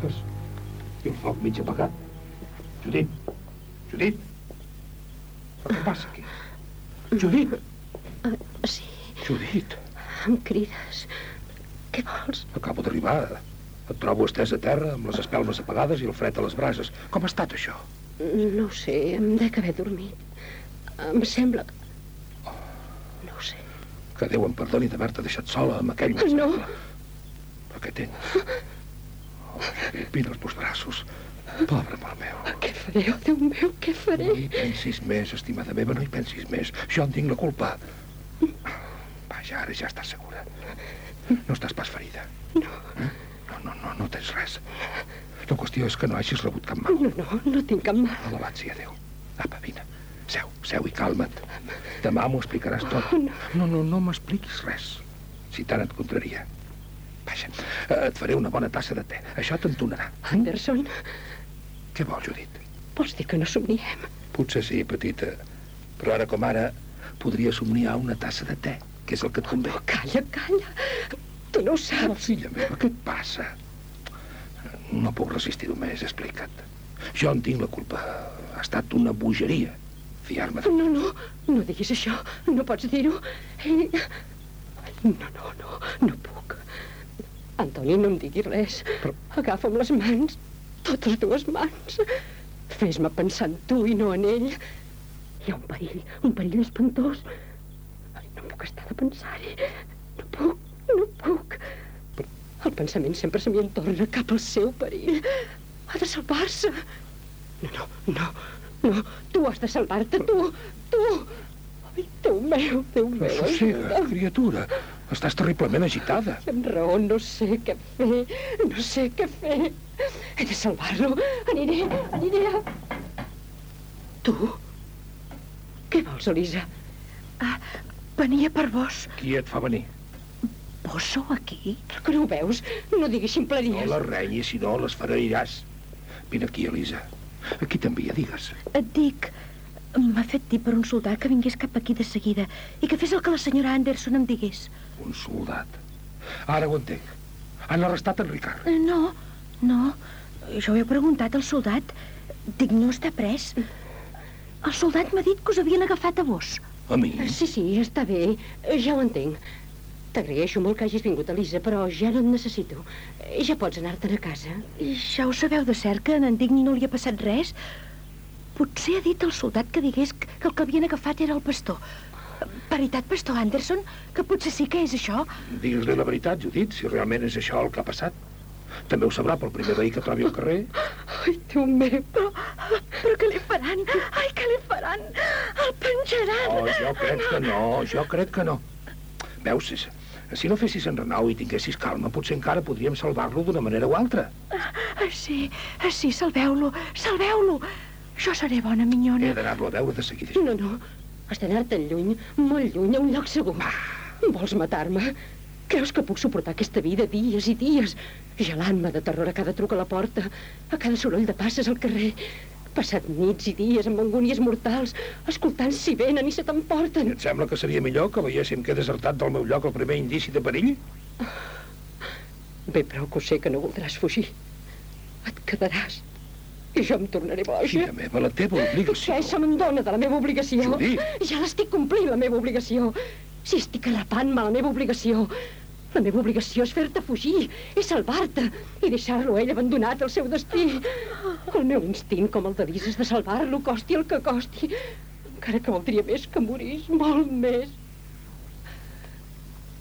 Llesques i el foc mig apagat. Judit! Judit! Però què passa aquí? Judit! Uh, sí, Judit! em crides. Què vols? Acabo d'arribar. Et trobo estès a terra, amb les espelmes apagades i el fred a les brases. Com ha estat això? No ho sé, em dec haver dormit. Em sembla que... No ho sé. Que Déu em perdoni d'haver-te deixat sola amb aquell No. Però què tens? Oh, vine als meus braços. Pobre amor meu. Què faré, oh Déu meu, què faré? No hi pensis més, estimada meva, no hi pensis més. Jo en tinc la culpa. Vaja, ara ja estàs segura. No estàs pas ferida. No. No, no, no, no tens res. La qüestió és que no hagis rebut cap mal. No, no, no tinc cap mal. Alabat sia Déu. Apa, vine. Seu, seu i calma't. Demà m'ho explicaràs tot. No, no, no m'expliquis res. Si tant et contraria. Vaja, eh, et faré una bona tassa de te. Això t'entonarà. Anderson, Què vols, Judit? vols dir que no somniem? Potser sí, petita. Però ara com ara podria somniar una tassa de te, que és el que et convé. Calla, calla. Tu no ho saps. filla meva, què et passa? No puc resistir-ho més, explica't. Jo en tinc la culpa. Ha estat una bogeria fiar-me de... No, no, no diguis això. No pots dir-ho. No, no, no, no puc. Antoni, no em diguis res. Però- Agafa'm les mans, totes dues mans. Fes-me pensar en tu i no en ell. Hi ha un perill, un perill espantós. Ai, no puc estar de pensar-hi. No puc, no puc. El pensament sempre se m'hi entorna cap al seu perill. Ha de salvar-se. No, no, no, no. Tu has de salvar-te, tu, tu. Ai, Déu meu, Déu meu. Sossega, criatura. Estàs terriblement agitada. Amb raó, no sé què fer, no sé què fer. He de salvar-lo. Aniré, aniré a... Tu? Què vols, Elisa? Ah, venia per vos. Qui et fa venir? Vos sou aquí? Però que no ho veus? No diguis No ximpleries. les renyis, si no les faràs. Vine aquí, Elisa. Aquí t'envia, digues. Et dic... M'ha fet dir per un soldat que vingués cap aquí de seguida i que fes el que la senyora Anderson em digués. Un soldat. Ara ho entenc. Han arrestat en Ricard. Eh, No, no. Jo ho he preguntat al soldat. Dic, no està pres. El soldat m'ha dit que us havien agafat a vos. A mi? Sí, sí, està bé. Ja ho entenc. T'agraeixo molt que hagis vingut, Elisa, però ja no et necessito. Ja pots anar-te'n a casa. I ja ho sabeu de cert que a en Digny no li ha passat res? Potser ha dit el soldat que digués que el que havien agafat era el pastor. Veritat, pastor Anderson, que potser sí que és això? Digues-li la veritat, Judit, si realment és això el que ha passat. També ho sabrà pel primer veí que trobi al carrer. Ai, Déu meu. Però, però què li faran? Ai, què li faran? El penjaran. Oh, jo crec que no, jo crec que no. Veus, si, si no fessis en Renau i tinguessis calma, potser encara podríem salvar-lo d'una manera o altra. Ah, sí, sí, salveu-lo, salveu-lo. Jo seré bona He minyona. d'anar-lo a veure de seguida. No, no. Has d'anar-te'n lluny, molt lluny, a un lloc segur. Vols matar-me? Creus que puc suportar aquesta vida dies i dies? Gelant-me de terror a cada truc a la porta, a cada soroll de passes al carrer. Passat nits i dies amb angúnies mortals, escoltant si venen i se t'emporten. et sembla que seria millor que veiéssim que he desertat del meu lloc el primer indici de perill? Bé, prou que ho sé que no voldràs fugir. Et quedaràs. I jo em tornaré boja. Filla meva, la teva obligació. Què se me'n dona de la meva obligació? Judit! Ja l'estic complint, la meva obligació. Si estic arrapant-me la meva obligació. La meva obligació és fer-te fugir, és salvar-te i deixar-lo ell abandonat al seu destí. El meu instint, com el de Lisa, és de salvar-lo, costi el que costi. Encara que valdria més que morís, molt més.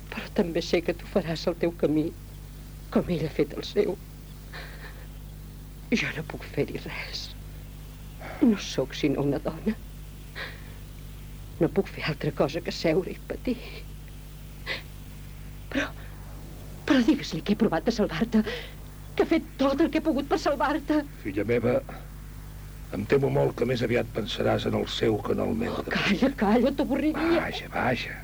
Però també sé que tu faràs el teu camí, com ell ha fet el seu. Jo no puc fer-hi res. No sóc sinó una dona. No puc fer altra cosa que seure i patir. Però... Però digues-li que he provat de salvar-te, que he fet tot el que he pogut per salvar-te. Filla meva, em temo molt que més aviat pensaràs en el seu que en el meu. de Calla, calla, t'avorriria. Vaja, vaja.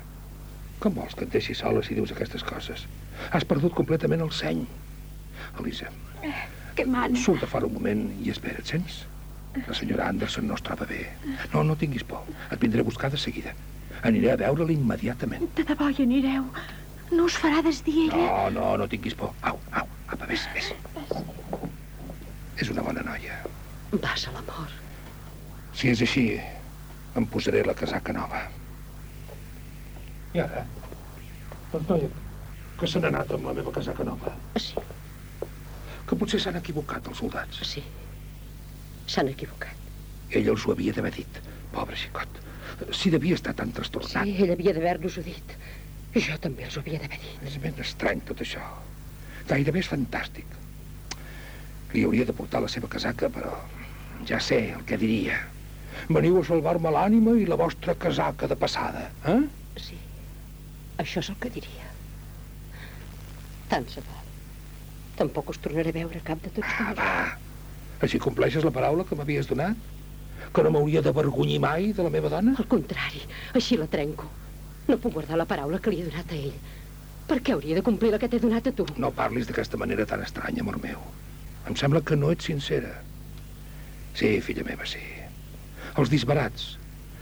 Com vols que et deixi sola si dius aquestes coses? Has perdut completament el seny. Elisa, Que man. surt de fora un moment i espera, et sents? La senyora Anderson no es troba bé. No, no tinguis por. Et vindré a buscar de seguida. Aniré a veure-la immediatament. De debò hi anireu. No us farà desdir ella? No, no, no tinguis por. Au, au, apa, vés, vés. És una bona noia. Vas a l'amor. Si és així, em posaré la casaca nova. I ara? Doncs noia, que se n'ha anat amb la meva casaca nova. Sí, Que potser s'han equivocat els soldats. sí. S'han equivocat. Ell els ho havia d'haver dit. Pobre xicot. Si devia estar tan trastornat. Sí, ell havia d'haver-nos-ho dit. Jo també els ho havia d'haver dit. És ben estrany tot això. Gairebé és fantàstic. Li hauria de portar la seva casaca, però ja sé el que diria. Veniu a salvar-me l'ànima i la vostra casaca de passada, eh? Sí, això és el que diria. Tant se val. Tampoc us tornaré a veure cap de tots Ah, dos. va. Així compleixes la paraula que m'havies donat? Que no m'hauria d'avergonyir mai de la meva dona? Al contrari, així la trenco. No puc guardar la paraula que li he donat a ell. Per què hauria de complir la que t'he donat a tu? No parlis d'aquesta manera tan estranya, amor meu. Em sembla que no ets sincera. Sí, filla meva, sí. Els disbarats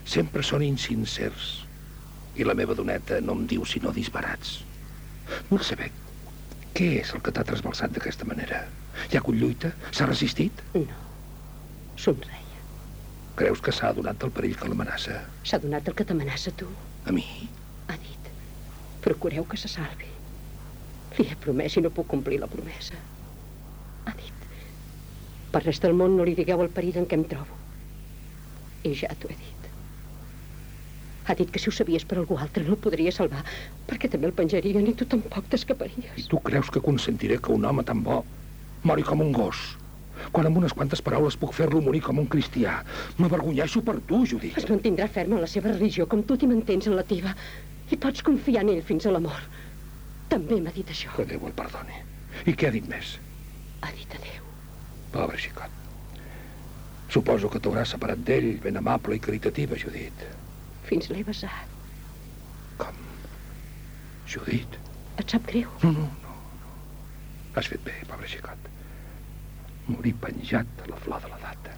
sempre són insincers. I la meva doneta no em diu sinó disbarats. Vull saber què és el que t'ha trasbalsat d'aquesta manera. Hi ha hagut lluita? S'ha resistit? No. Somreia. Creus que s'ha adonat del perill que l'amenaça? S'ha donat el que t'amenaça tu. A mi? Ha dit. Procureu que se salvi. Li he promès i no puc complir la promesa. Ha dit. Per res del món no li digueu el perill en què em trobo. I ja t'ho he dit. Ha dit que si ho sabies per algú altre no el podria salvar, perquè també el penjarien i tu tampoc t'escaparies. I tu creus que consentiré que un home tan bo mori com un gos? Quan amb unes quantes paraules puc fer-lo morir com un cristià. M'avergonyeixo per tu, Judit. Es mantindrà ferm en la seva religió, com tu t'hi mantens en la teva. I pots confiar en ell fins a la mort. També m'ha dit això. Que Déu el perdoni. I què ha dit més? Ha dit adéu. Pobre xicot. Suposo que t'hauràs separat d'ell, ben amable i caritativa, Judit. Fins l'he besat. Com? Judit? Et sap greu? No, no, no. no. Has fet bé, pobre xicot. Morir penjat a la flor de l'edat.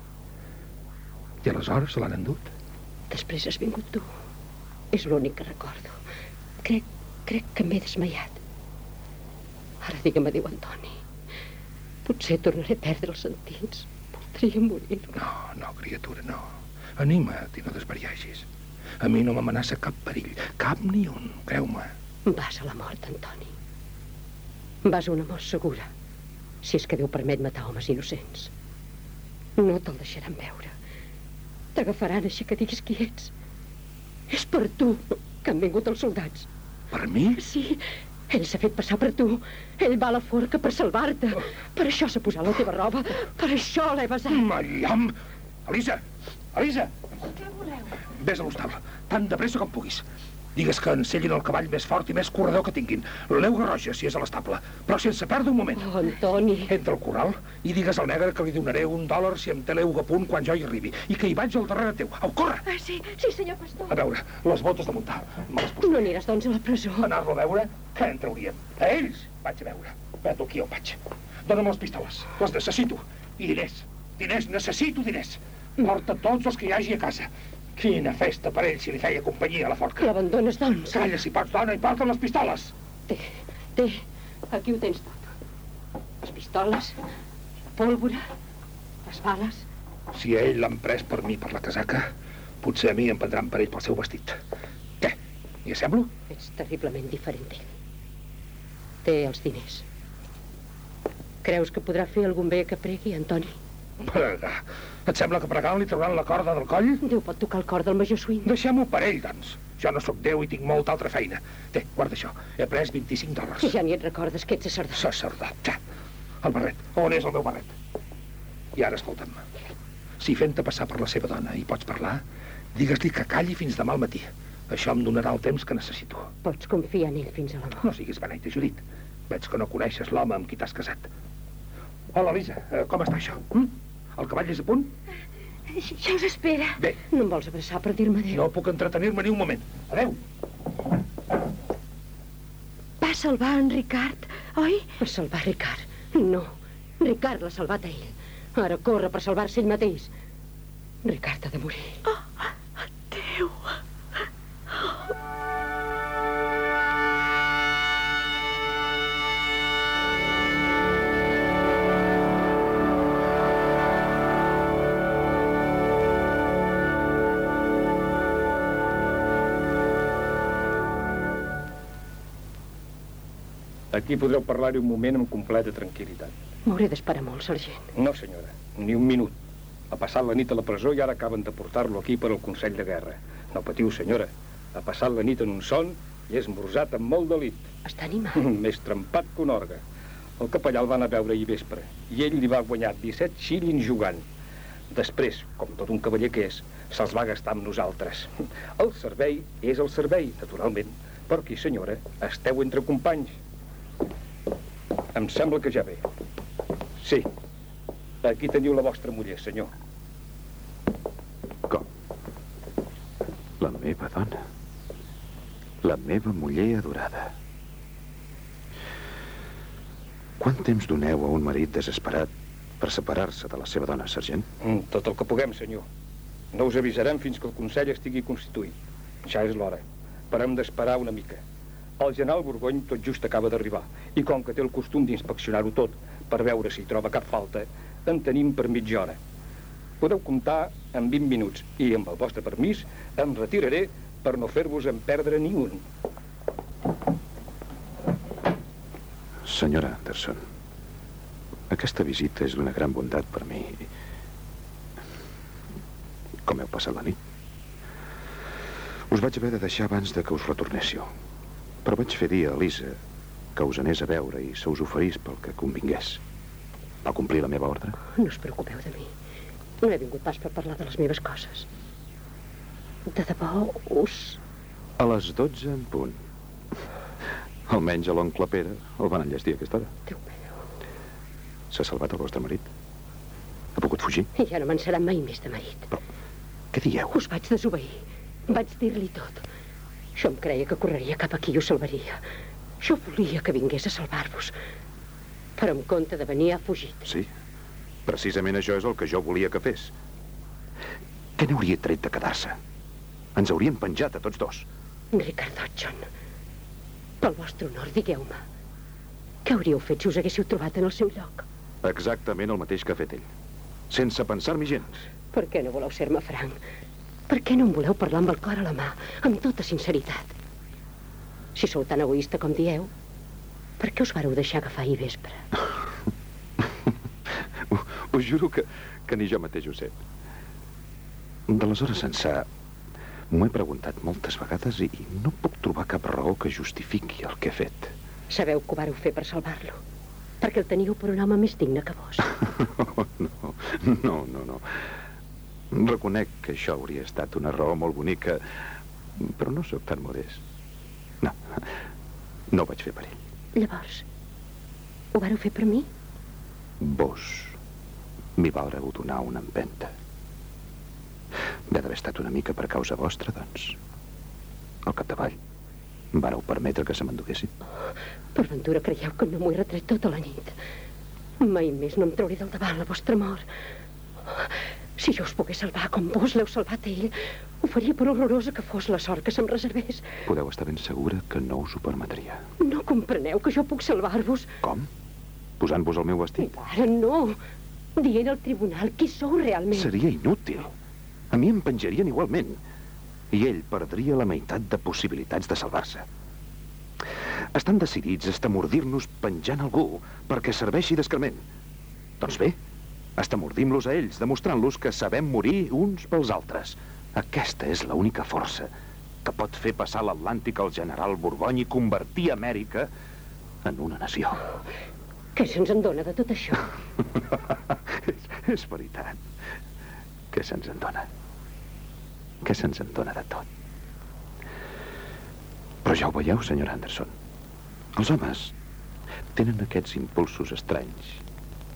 I aleshores se l'han endut? Després has vingut tu. És l'únic que recordo. Crec, crec que m'he desmaiat. Ara digue'm adéu, Antoni. Potser tornaré a perdre els sentits. Voldria morir. No, no, criatura, no. Anima't i no desvariagis. A mi no m'amenaça cap perill, cap ni un, creu-me. Vas a la mort, Antoni. Vas a una mort segura, si és que Déu permet matar homes innocents. No te'l deixaran veure. T'agafaran així que diguis qui ets. És per tu que han vingut els soldats. Per mi? Sí, ell s'ha fet passar per tu. Ell va a la forca per salvar-te. Per això s'ha posat la teva roba. Per això l'he besat. Mallam! Elisa! Elisa! Què voleu? Ves a l'hostable, tan de pressa com puguis. Digues que encellin el cavall més fort i més corredor que tinguin. L'euga roja, si és a l'estable, però sense perdre un moment. Oh, Antoni. Entra al corral i digues al negre que li donaré un dòlar si em té l'euga a punt quan jo hi arribi. I que hi vaig al darrere teu. Au, corre! Ah, sí, sí, senyor pastor. A veure, les botes de muntar. Me les posaré. No aniràs, doncs, a la presó. Anar-lo a veure? Què en trauríem? A ells vaig a veure. Veto aquí on vaig. Dóna'm les pistoles. Les necessito. I diners. Diners, necessito diners. Porta tots els que hi hagi a casa. Quina festa per ell si li feia companyia a la forca. L'abandones, doncs? Calla, si pots, dona, i porta les pistoles. Té, té. Aquí ho tens tot. Les pistoles, la pólvora, les bales. Si ell l'han pres per mi per la casaca, potser a mi em prendran per ell pel seu vestit. Què? Hi assemblo? Ets terriblement diferent d'ell. Té els diners. Creus que podrà fer algun bé que pregui, Antoni? Pregar. Et sembla que pregant li trauran la corda del coll? Déu pot tocar el cor del major Swing. Deixem-ho per ell, doncs. Jo no sóc Déu i tinc molta altra feina. Té, guarda això. He pres 25 dòlars. Ja ni et recordes que ets sacerdot. Sacerdot, ja. El barret. On és el meu barret? I ara escolta'm. Si fent-te passar per la seva dona i pots parlar, digues-li que calli fins demà al matí. Això em donarà el temps que necessito. Pots confiar en ell fins a la mort. No siguis beneita, Judit. Veig que no coneixes l'home amb qui t'has casat. Hola, Elisa. Eh, Com està això? Hm? El cavall és a punt? Ja us espera. Bé, No em vols abraçar per dir-me adéu? no puc entretenir-me ni un moment. Adeu. Va salvar en Ricard, oi? Va salvar Ricard. No, Ricard l'ha salvat a ell. Ara corre per salvar-se ell mateix. Ricard ha de morir. Déu. Aquí podreu parlar-hi un moment amb completa tranquil·litat. M'hauré d'esperar molt, sergent. No, senyora, ni un minut. Ha passat la nit a la presó i ara acaben de portar-lo aquí per al Consell de Guerra. No patiu, senyora. Ha passat la nit en un son i és esmorzat amb molt delit. Està animat. Més trempat que un orgue. El capellà el van a veure ahir vespre i ell li va guanyar 17 xílins jugant. Després, com tot un cavaller que és, se'ls va gastar amb nosaltres. El servei és el servei, naturalment. Però aquí, senyora, esteu entre companys. Em sembla que ja ve. Sí. Aquí teniu la vostra muller, senyor. Com? La meva dona. La meva muller adorada. Quant temps doneu a un marit desesperat per separar-se de la seva dona, sergent? Mm, Tot el que puguem, senyor. No us avisarem fins que el Consell estigui constituït. Ja és l'hora. Però hem d'esperar una mica. El general Borgony tot just acaba d'arribar i com que té el costum d'inspeccionar-ho tot per veure si hi troba cap falta, en tenim per mitja hora. Podeu comptar en 20 minuts i, amb el vostre permís, em retiraré per no fer-vos en perdre ni un. Senyora Anderson, aquesta visita és d'una gran bondat per mi. Com heu passat la nit? Us vaig haver de deixar abans de que us retornéssiu. Però vaig fer dir a Elisa que us anés a veure i se us oferís pel que convingués. Va complir la meva ordre? No us preocupeu de mi. No he vingut pas per parlar de les meves coses. De debò, us... A les 12 en punt. Almenys a l'oncle Pere el van enllestir a aquesta hora. Déu meu. S'ha salvat el vostre marit? Ha pogut fugir? Ja no me'n serà mai més de marit. Què dieu? Us vaig desobeir. Vaig dir-li tot. Jo em creia que correria cap aquí i us salvaria. Jo volia que vingués a salvar-vos. Però en compte de venir ha fugit. Sí, precisament això és el que jo volia que fes. Què n'hauria tret de quedar-se? Ens haurien penjat a tots dos. Ricard Hodgson, pel vostre honor, digueu-me. Què hauríeu fet si us haguéssiu trobat en el seu lloc? Exactament el mateix que ha fet ell. Sense pensar-m'hi gens. Per què no voleu ser-me franc? Per què no em voleu parlar amb el cor a la mà, amb tota sinceritat? Si sou tan egoista com dieu, per què us vareu deixar agafar ahir vespre? Us juro que, que ni jo mateix ho sé. D'aleshores ençà m'ho he preguntat moltes vegades i no puc trobar cap raó que justifiqui el que he fet. Sabeu que ho vareu fer per salvar-lo? Perquè el teníeu per un home més digne que vos. No, no, no, no. Reconec que això hauria estat una raó molt bonica, però no sóc tan modest. No, no ho vaig fer per ell. Llavors, ho vareu fer per mi? Vos m'hi vàreu donar una empenta. Ve d'haver estat una mica per causa vostra, doncs. Al capdavall, vareu permetre que se m'enduguessin? Per ventura creieu que no m'ho he retret tota la nit. Mai més no em trauré del davant la vostra mort. Si jo us pogués salvar com vos l'heu salvat a ell, ho faria per horrorosa que fos la sort que se'm reservés. Podeu estar ben segura que no us ho permetria. No compreneu que jo puc salvar-vos? Com? Posant-vos el meu vestit? Ara no. Dient al tribunal qui sou realment. Seria inútil. A mi em penjarien igualment. I ell perdria la meitat de possibilitats de salvar-se. Estan decidits a estamordir-nos penjant algú perquè serveixi d'escarment. Doncs bé, estamordim-los a ells, demostrant-los que sabem morir uns pels altres. Aquesta és l'única força que pot fer passar l'Atlàntic al general Borbony i convertir Amèrica en una nació. Què se'ns en dona de tot això? és, és veritat. Què se'ns en dona? Què se'ns en dona de tot? Però ja ho veieu, senyor Anderson. Els homes tenen aquests impulsos estranys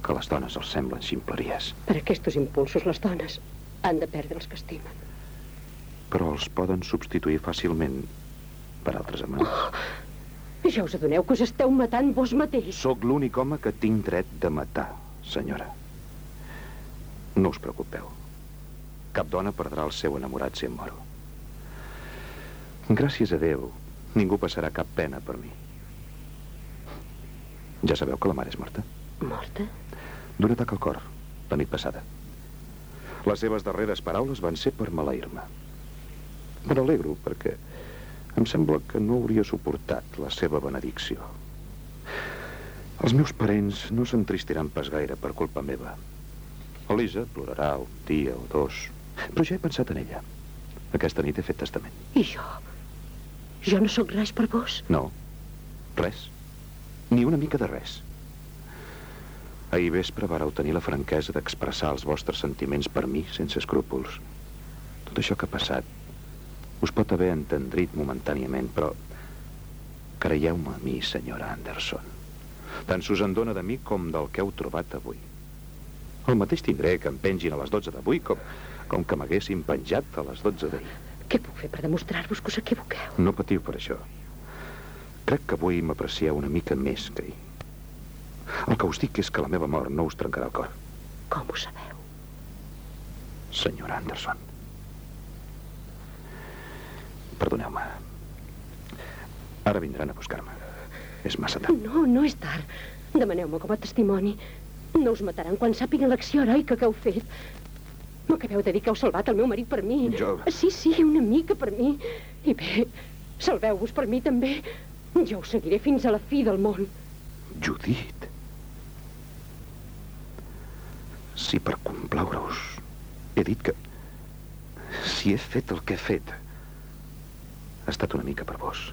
que les dones els semblen ximpleries. Per aquests impulsos les dones han de perdre els que estimen. Però els poden substituir fàcilment per altres amants. Oh, ja us adoneu que us esteu matant vos mateix. Sóc l'únic home que tinc dret de matar, senyora. No us preocupeu. Cap dona perdrà el seu enamorat si em moro. Gràcies a Déu, ningú passarà cap pena per mi. Ja sabeu que la mare és morta? Morta? D'un atac al cor, la nit passada. Les seves darreres paraules van ser per maleir-me. Me n'alegro perquè em sembla que no hauria suportat la seva benedicció. Els meus parents no s'entristiran pas gaire per culpa meva. Elisa plorarà un dia o dos, però ja he pensat en ella. Aquesta nit he fet testament. I jo? Jo no sóc res per vos? No, res. Ni una mica de res. Ahir vespre vareu tenir la franquesa d'expressar els vostres sentiments per mi sense escrúpols. Tot això que ha passat us pot haver entendrit momentàniament, però creieu-me a mi, senyora Anderson. Tant s'us en dona de mi com del que heu trobat avui. El mateix tindré que em pengin a les 12 d'avui com, com que m'haguessin penjat a les 12 d'ahir. Què puc fer per demostrar-vos que us equivoqueu? No patiu per això. Crec que avui m'aprecieu una mica més que ahir. El que us dic és que la meva mort no us trencarà el cor. Com ho sabeu? Senyora Anderson. Perdoneu-me. Ara vindran a buscar-me. És massa tard. No, no és tard. Demaneu-me com a testimoni. No us mataran quan sàpiguen l'acció heroica que heu fet. M'acabeu de dir que heu salvat el meu marit per mi. Jo- Sí, sí, una mica per mi. I bé, salveu-vos per mi també. Jo us seguiré fins a la fi del món. Judit. Si per complaure-us he dit que... Si he fet el que he fet, ha estat una mica per vos.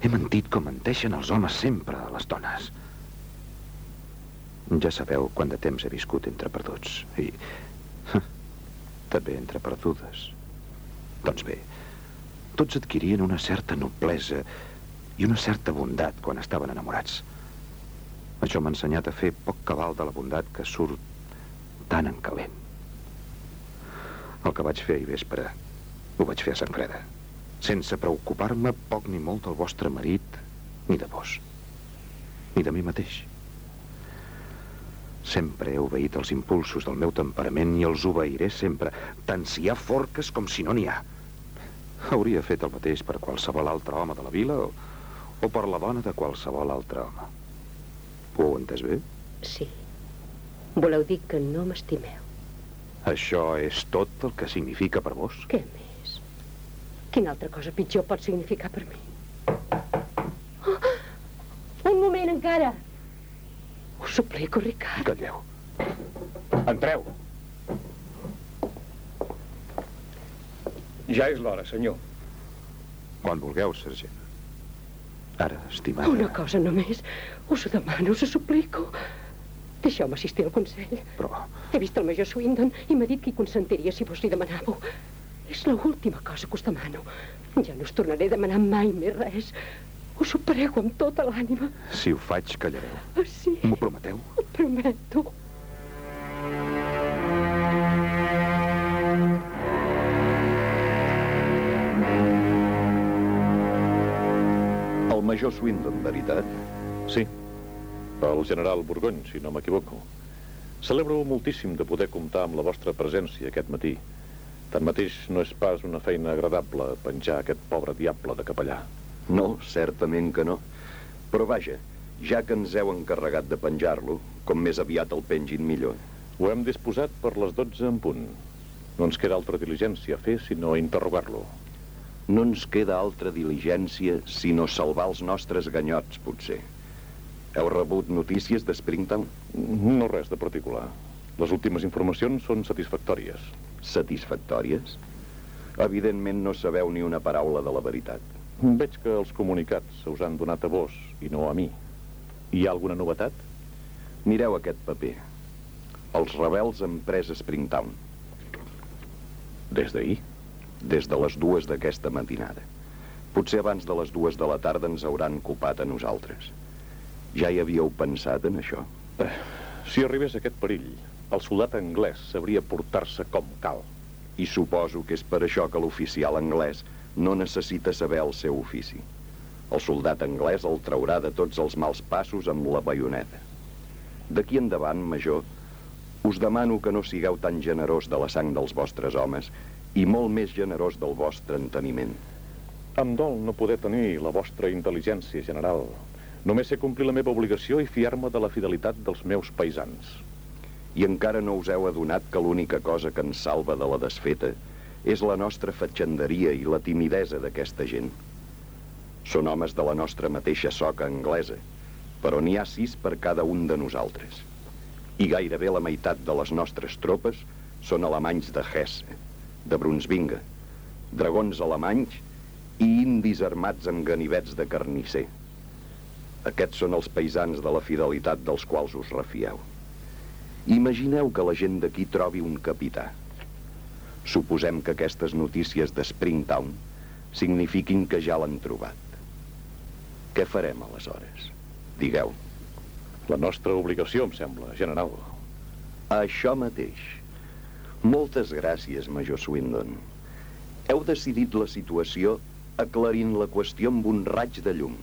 He mentit com menteixen els homes sempre a les dones. Ja sabeu quant de temps he viscut entre perduts. I... També entre perdudes. Doncs bé, tots adquirien una certa noblesa i una certa bondat quan estaven enamorats. Això m'ha ensenyat a fer poc cabal de la bondat que surt tan en calent. El que vaig fer ahir vespre ho vaig fer a sang freda, sense preocupar-me poc ni molt del vostre marit, ni de vos, ni de mi mateix. Sempre he obeït els impulsos del meu temperament i els obeiré sempre, tant si hi ha forques com si no n'hi ha. Hauria fet el mateix per qualsevol altre home de la vila o, o per la dona de qualsevol altre home. Ho heu entès bé? Sí. Voleu dir que no m'estimeu. Això és tot el que significa per vos? Què més? Quina altra cosa pitjor pot significar per mi? Oh, un moment encara. Us suplico, Ricard. Calleu. Entreu. Ja és l'hora, senyor. Quan vulgueu, sergent. Ara, estimada... Una cosa només. Us ho demano, us ho suplico. Deixeu-me assistir al Consell. Però... He vist el major Swindon i m'ha dit que hi consentiria si vos li demanàveu. És l'última cosa que us demano. Ja no us tornaré a demanar mai més res. Us ho prego amb tota l'ànima. Si ho faig, callareu. Ah, sí, M'ho prometeu? ho prometo. Major Swindon, veritat? Sí, el general Borgony, si no m'equivoco. Celebro moltíssim de poder comptar amb la vostra presència aquest matí. Tanmateix, no és pas una feina agradable penjar aquest pobre diable de capellà. No, certament que no. Però vaja, ja que ens heu encarregat de penjar-lo, com més aviat el pengin millor. Ho hem disposat per les 12 en punt. No ens queda altra diligència a fer sinó interrogar-lo. No ens queda altra diligència sinó salvar els nostres ganyots, potser. Heu rebut notícies de Springtown? No res de particular. Les últimes informacions són satisfactòries. Satisfactòries? Evidentment no sabeu ni una paraula de la veritat. Veig que els comunicats se us han donat a vos i no a mi. Hi ha alguna novetat? Mireu aquest paper. Els rebels han pres Springtown. Des d'ahir? Des de les dues d'aquesta matinada. Potser abans de les dues de la tarda ens hauran copat a nosaltres. Ja hi havíeu pensat en això? Eh, si arribés aquest perill, el soldat anglès sabria portar-se com cal. I suposo que és per això que l'oficial anglès no necessita saber el seu ofici. El soldat anglès el traurà de tots els mals passos amb la baioneta. D'aquí endavant, major, us demano que no sigueu tan generós de la sang dels vostres homes i molt més generós del vostre enteniment. Em dol no poder tenir la vostra intel·ligència, general. Només sé complir la meva obligació i fiar-me de la fidelitat dels meus paisans. I encara no us heu adonat que l'única cosa que ens salva de la desfeta és la nostra fatxenderia i la timidesa d'aquesta gent. Són homes de la nostra mateixa soca anglesa, però n'hi ha sis per cada un de nosaltres. I gairebé la meitat de les nostres tropes són alemanys de Hesse, de Brunsvinga, dragons alemanys i indis armats amb ganivets de carnisser. Aquests són els paisans de la fidelitat dels quals us refieu. Imagineu que la gent d'aquí trobi un capità. Suposem que aquestes notícies de Springtown signifiquin que ja l'han trobat. Què farem aleshores? Digueu. La nostra obligació, em sembla, general. Això mateix. Moltes gràcies, Major Swindon. Heu decidit la situació aclarint la qüestió amb un raig de llum.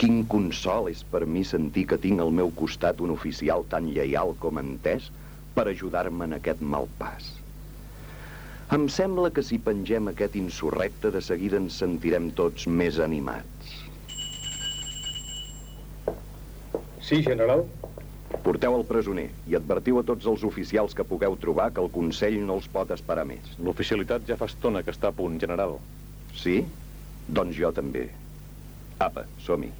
Quin consol és per mi sentir que tinc al meu costat un oficial tan lleial com entès per ajudar-me en aquest mal pas. Em sembla que si pengem aquest insurrecte de seguida ens sentirem tots més animats. Sí, general? Porteu el presoner i advertiu a tots els oficials que pugueu trobar que el Consell no els pot esperar més. L'oficialitat ja fa estona que està a punt, general. Sí? Doncs jo també. Apa, som-hi.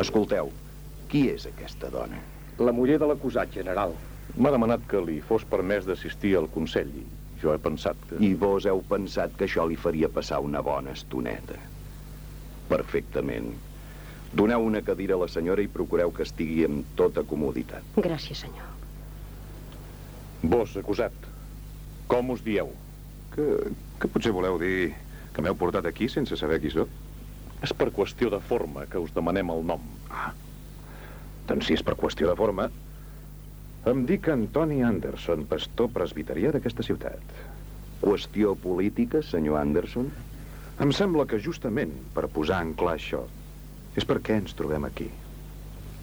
Escolteu, qui és aquesta dona? La muller de l'acusat, general. M'ha demanat que li fos permès d'assistir al Consell jo he pensat que... I vos heu pensat que això li faria passar una bona estoneta. Perfectament. Doneu una cadira a la senyora i procureu que estigui amb tota comoditat. Gràcies, senyor. Vos, acusat, com us dieu? Que, que potser voleu dir que m'heu portat aquí sense saber qui sóc? És per qüestió de forma que us demanem el nom. Ah. Doncs si és per qüestió de forma, em dic Antoni Anderson, pastor presbiterià d'aquesta ciutat. Qüestió política, senyor Anderson? Em sembla que justament per posar en clar això és per què ens trobem aquí.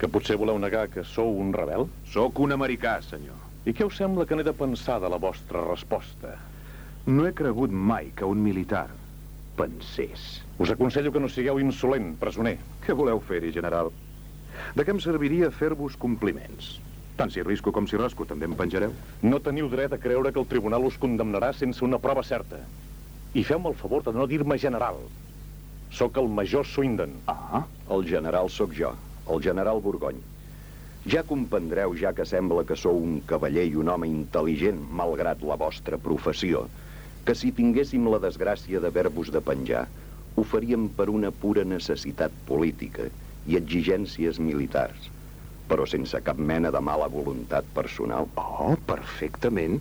Que potser voleu negar que sou un rebel? Sóc un americà, senyor. I què us sembla que n'he de pensar de la vostra resposta? No he cregut mai que un militar pensés. Us aconsello que no sigueu insolent, presoner. Què voleu fer-hi, general? De què em serviria fer-vos compliments? Tant si risco com si rasco, també em penjareu? No teniu dret a creure que el tribunal us condemnarà sense una prova certa. I feu-me el favor de no dir-me general. Sóc el major Swindon. Ah, el general sóc jo, el general Borgony. Ja comprendreu, ja que sembla que sou un cavaller i un home intel·ligent, malgrat la vostra professió, que si tinguéssim la desgràcia d'haver-vos de penjar, ho faríem per una pura necessitat política i exigències militars, però sense cap mena de mala voluntat personal. Oh, perfectament.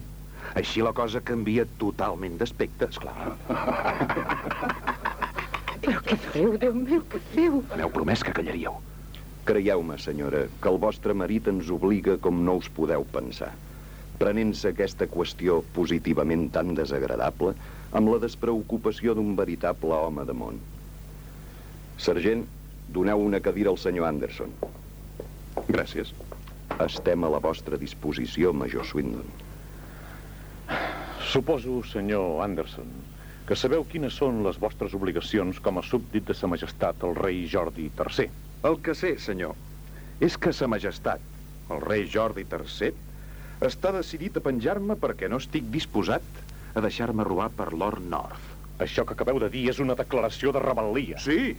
Així la cosa canvia totalment d'aspecte, esclar. Però què feu, Déu meu, què feu? M'heu promès que callaríeu. Creieu-me, senyora, que el vostre marit ens obliga com no us podeu pensar, prenent-se aquesta qüestió positivament tan desagradable amb la despreocupació d'un veritable home de món. Sergent, doneu una cadira al senyor Anderson. Gràcies. Estem a la vostra disposició, Major Swindon. Suposo, senyor Anderson, que sabeu quines són les vostres obligacions com a súbdit de sa majestat el rei Jordi III. El que sé, senyor, és que sa majestat, el rei Jordi III, està decidit a penjar-me perquè no estic disposat a deixar-me robar per Lord North. Això que acabeu de dir és una declaració de rebel·lia. Sí.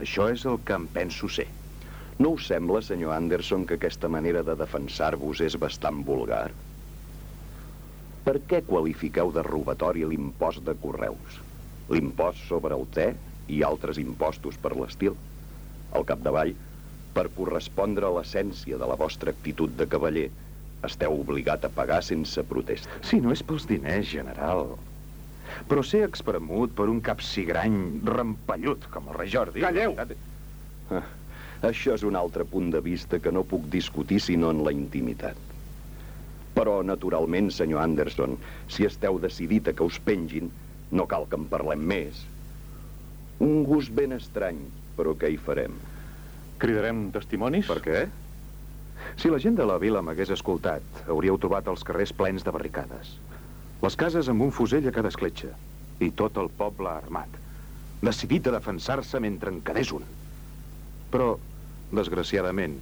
Això és el que em penso ser. No us sembla, senyor Anderson, que aquesta manera de defensar-vos és bastant vulgar? Per què qualifiqueu de robatori l'impost de correus? L'impost sobre el te i altres impostos per l'estil? Al capdavall, per correspondre a l'essència de la vostra actitud de cavaller, esteu obligat a pagar sense protesta. Si no és pels diners, general. Però ser expremut per un capsigrany rampallut com el rei Jordi... Calleu! Ah, això és un altre punt de vista que no puc discutir sinó en la intimitat. Però, naturalment, senyor Anderson, si esteu decidit a que us pengin, no cal que en parlem més. Un gust ben estrany, però què hi farem? Cridarem testimonis? Per què? Si la gent de la vila m'hagués escoltat, hauríeu trobat els carrers plens de barricades. Les cases amb un fusell a cada escletxa. I tot el poble armat. Decidit a defensar-se mentre en quedés un. Però, desgraciadament,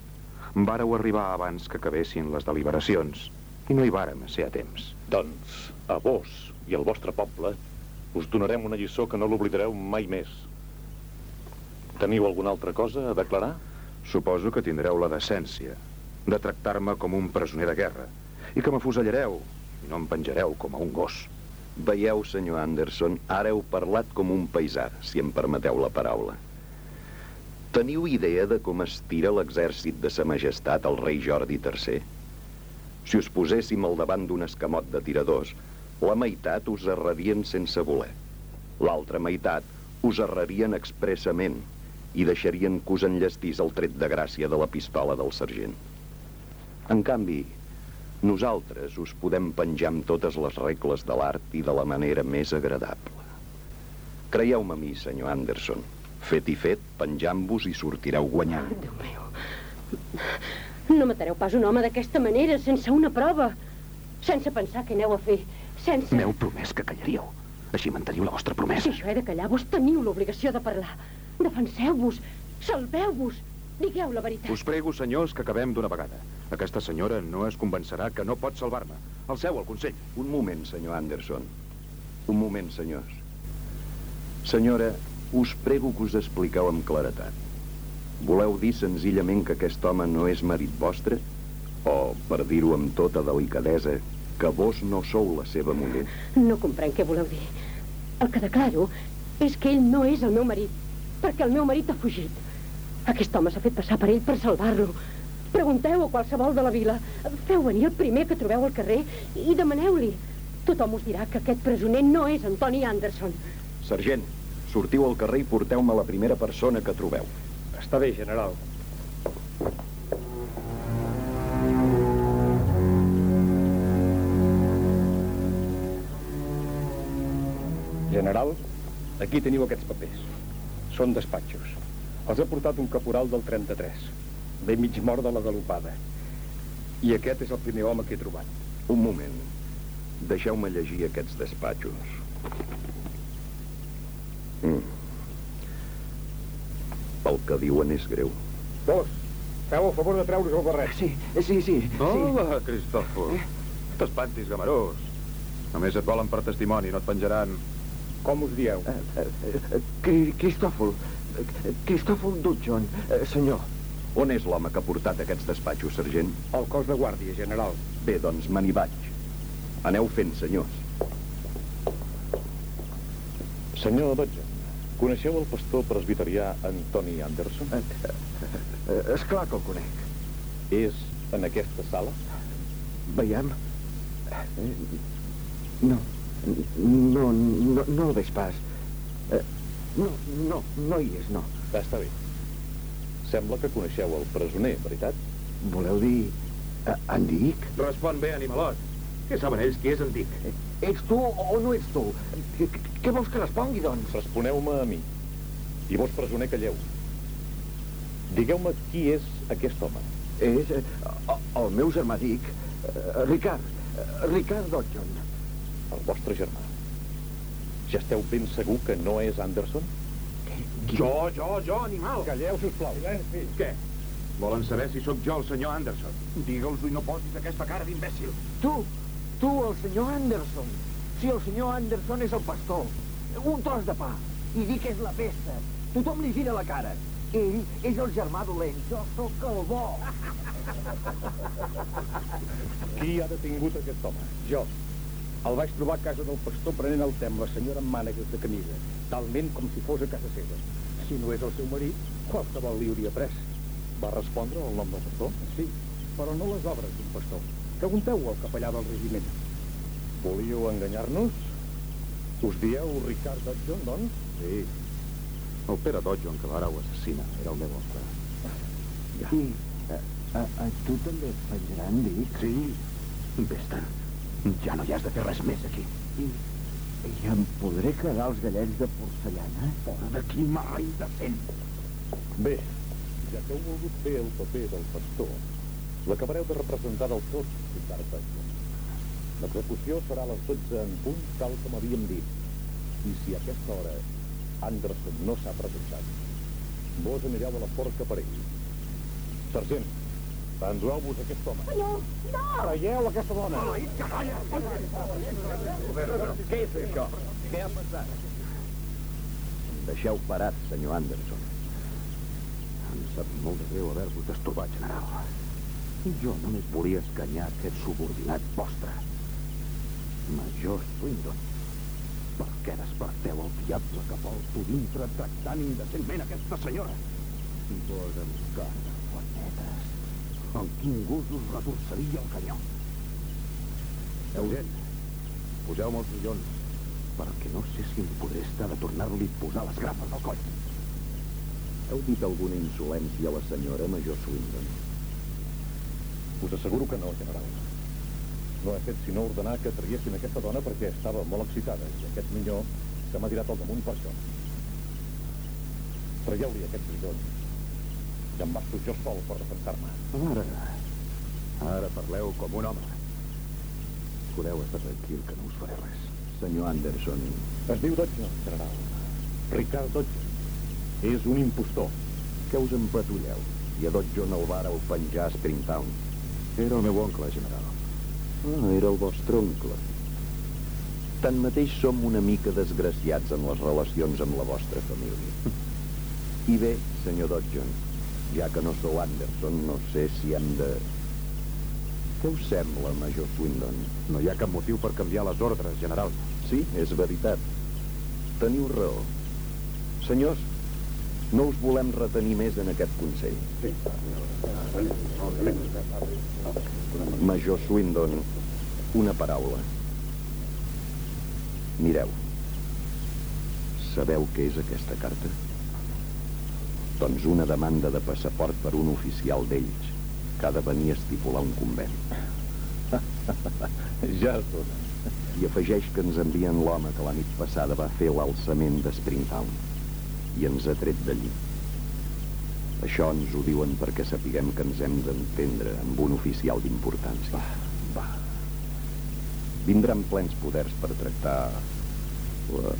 vàreu arribar abans que acabessin les deliberacions I no hi vàrem ser a temps. Doncs, a vos i al vostre poble us donarem una lliçó que no l'oblidareu mai més. Teniu alguna altra cosa a declarar? Suposo que tindreu la decència de tractar-me com un presoner de guerra i que m'afusellareu i no em penjareu com a un gos. Veieu, senyor Anderson, ara heu parlat com un paisà, si em permeteu la paraula. Teniu idea de com es tira l'exèrcit de sa majestat el rei Jordi III? Si us poséssim al davant d'un escamot de tiradors, la meitat us errarien sense voler. L'altra meitat us errarien expressament i deixarien que us enllestís el tret de gràcia de la pistola del sergent. En canvi, nosaltres us podem penjar amb totes les regles de l'art i de la manera més agradable. Creieu-me a mi, senyor Anderson. Fet i fet, penjant-vos i sortireu guanyant. Déu meu. No matareu pas un home d'aquesta manera, sense una prova. Sense pensar què aneu a fer. Sense... M'heu promès que callaríeu. Així manteniu la vostra promesa. Si jo he de callar, vos teniu l'obligació de parlar. Defenseu-vos. Salveu-vos. Digueu la veritat. Us prego, senyors, que acabem d'una vegada. Aquesta senyora no es convencerà que no pot salvar-me. El seu, al Consell. Un moment, senyor Anderson. Un moment, senyors. Senyora, us prego que us expliqueu amb claretat. Voleu dir senzillament que aquest home no és marit vostre? O, per dir-ho amb tota delicadesa, que vos no sou la seva muller? No comprenc què voleu dir. El que declaro és que ell no és el meu marit, perquè el meu marit ha fugit. Aquest home s'ha fet passar per ell per salvar-lo. Pregunteu a qualsevol de la vila. Feu venir el primer que trobeu al carrer i demaneu-li. Tothom us dirà que aquest presoner no és Antoni Anderson. Sergent, sortiu al carrer i porteu-me la primera persona que trobeu. Està bé, general. General, aquí teniu aquests papers. Són despatxos. Els ha portat un caporal del 33. Ve mig mort de la galopada. I aquest és el primer home que he trobat. Un moment. Deixeu-me llegir aquests despatxos. Mm. El que diuen és greu. Dos, feu el favor de treure's el barret. Sí, sí, sí. Hola, Cristòfol. T'espantis, gamarós. Només et volen per testimoni, no et penjaran. Com us dieu? Eh, eh, Cri- Cristòfol. eh, Cristòfol Dutjon, eh, senyor. On és l'home que ha portat aquests despatxos, sergent? El cos de guàrdia, general. Bé, doncs me n'hi vaig. Aneu fent, senyors. Senyor Dodge, coneixeu el pastor presbiterià Antoni Anderson? Eh, és clar que el conec. És en aquesta sala? Veiem? No, no, no, no el veig pas. Eh, No, no, no hi és, no. Està bé. Sembla que coneixeu el presoner, veritat? Voleu dir... eh, en Dic? Respon bé, animalot. Què saben ells qui és en Dic? Ets tu o no ets tu? Què, vols que respongui, doncs? Responeu-me a mi. I vos, presoner, calleu. Digueu-me qui és aquest home. És eh, el meu germà Dic, eh, Ricard, eh, Ricard Dodson. El vostre germà. Ja esteu ben segur que no és Anderson? Jo, jo, jo, animal. Calleu, sisplau. Silenci. Què? Volen saber si sóc jo el senyor Anderson. Digue'ls-ho i no posis aquesta cara d'imbècil. Tu, tu, el senyor Anderson. Si el senyor Anderson és el pastor, un tros de pa, i Dic és la pesta. Tothom li gira la cara. Ell és el germà dolent. Jo sóc el bo. Qui ha detingut aquest home? Jo. El vaig trobar a casa del pastor prenent el tem la senyora amb mànegues de camisa, talment com si fos a casa seva. Si no és el seu marit, qualsevol li hauria pres. Va respondre el nom del pastor? Sí, però no les obres d'un pastor. Pregunteu al capellà del regiment. Volíeu enganyar-nos? Us dieu Ricard Dodson, doncs? Sí. El Pere Dodjon, que l'ara ho assassina, era el meu oncle. I a, a, a tu també et penjaran, Dic? Sí. Vés-te'n. Ja no hi has de fer res més aquí. I, I em podré quedar els gallets de porcellana? Fora d'aquí, marra indecent. Bé, ja que heu volgut fer el paper del pastor, l'acabareu de representar del tot, Dodson. L'execució serà a les 12 en punt, tal com havíem dit. I si a aquesta hora Anderson no s'ha presentat, vos anireu a la forca per ell. Sergent, Endueu-vos aquest home. No, no! Traieu aquesta dona. Què és això? Què ha passat? Em deixeu parat, senyor Anderson. Em sap molt de greu haver-vos destorbat, general. Jo només volia escanyar aquest subordinat vostre. Major Swindon. Per què desperteu el diable que porto dintre tractant indecentment aquesta senyora? Posa'm cara, fonetes. En quin gust us retorçaria el canyó? Eugent, poseu-me els milions, perquè no sé si em podré estar de tornar-li a posar les grapes al coll. Heu dit alguna insolència a la senyora, Major Swindon? Us asseguro que no, general. No he fet sinó ordenar que traiessin aquesta dona perquè estava molt excitada i aquest minyó se m'ha tirat al damunt per això. Traieu-li aquests milions i em basto jo sol per defensar-me. Ara, ara parleu com un home. Podeu estar tranquil que no us faré res. Senyor Anderson, Es diu Dodge, general. Ricard Dodge. És un impostor. què us empatulleu? I a Dodjon el vàreu penjar a Springtown. Era el meu oncle, general. Ah, era el vostre oncle. Tanmateix som una mica desgraciats en les relacions amb la vostra família. I bé, senyor Dodjon, ja que no sou Anderson, no sé si hem de... Què us sembla, Major Swindon? No hi ha cap motiu per canviar les ordres, general. Sí, és veritat. Teniu raó. Senyors, no us volem retenir més en aquest Consell. Major Swindon, una paraula. Mireu. Sabeu què és aquesta carta? Doncs una demanda de passaport per un oficial d'ells que ha de venir a estipular un conveni. ja es dona. I afegeix que ens envien l'home que la nit passada va fer l'alçament de Springtown i ens ha tret d'allí. Això ens ho diuen perquè sapiguem que ens hem d'entendre amb un oficial d'importància. Va, va. Vindran plens poders per tractar la...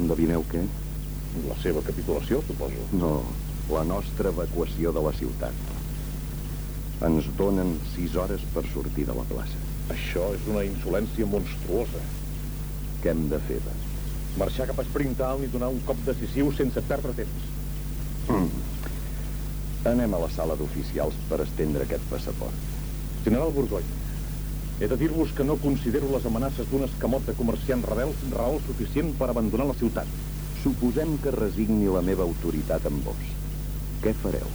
Endevineu què? La seva capitulació, suposo. No, la nostra evacuació de la ciutat. Ens donen sis hores per sortir de la plaça. Això és una insolència monstruosa. Què hem de fer, doncs? Marxar cap a Springtown i donar un cop decisiu sense perdre temps. Mm. Anem a la sala d'oficials per estendre aquest passaport. General Burgoy, he de dir-vos que no considero les amenaces d'un escamot de comerciants rebels raó suficient per abandonar la ciutat. Suposem que resigni la meva autoritat amb vos. Què fareu?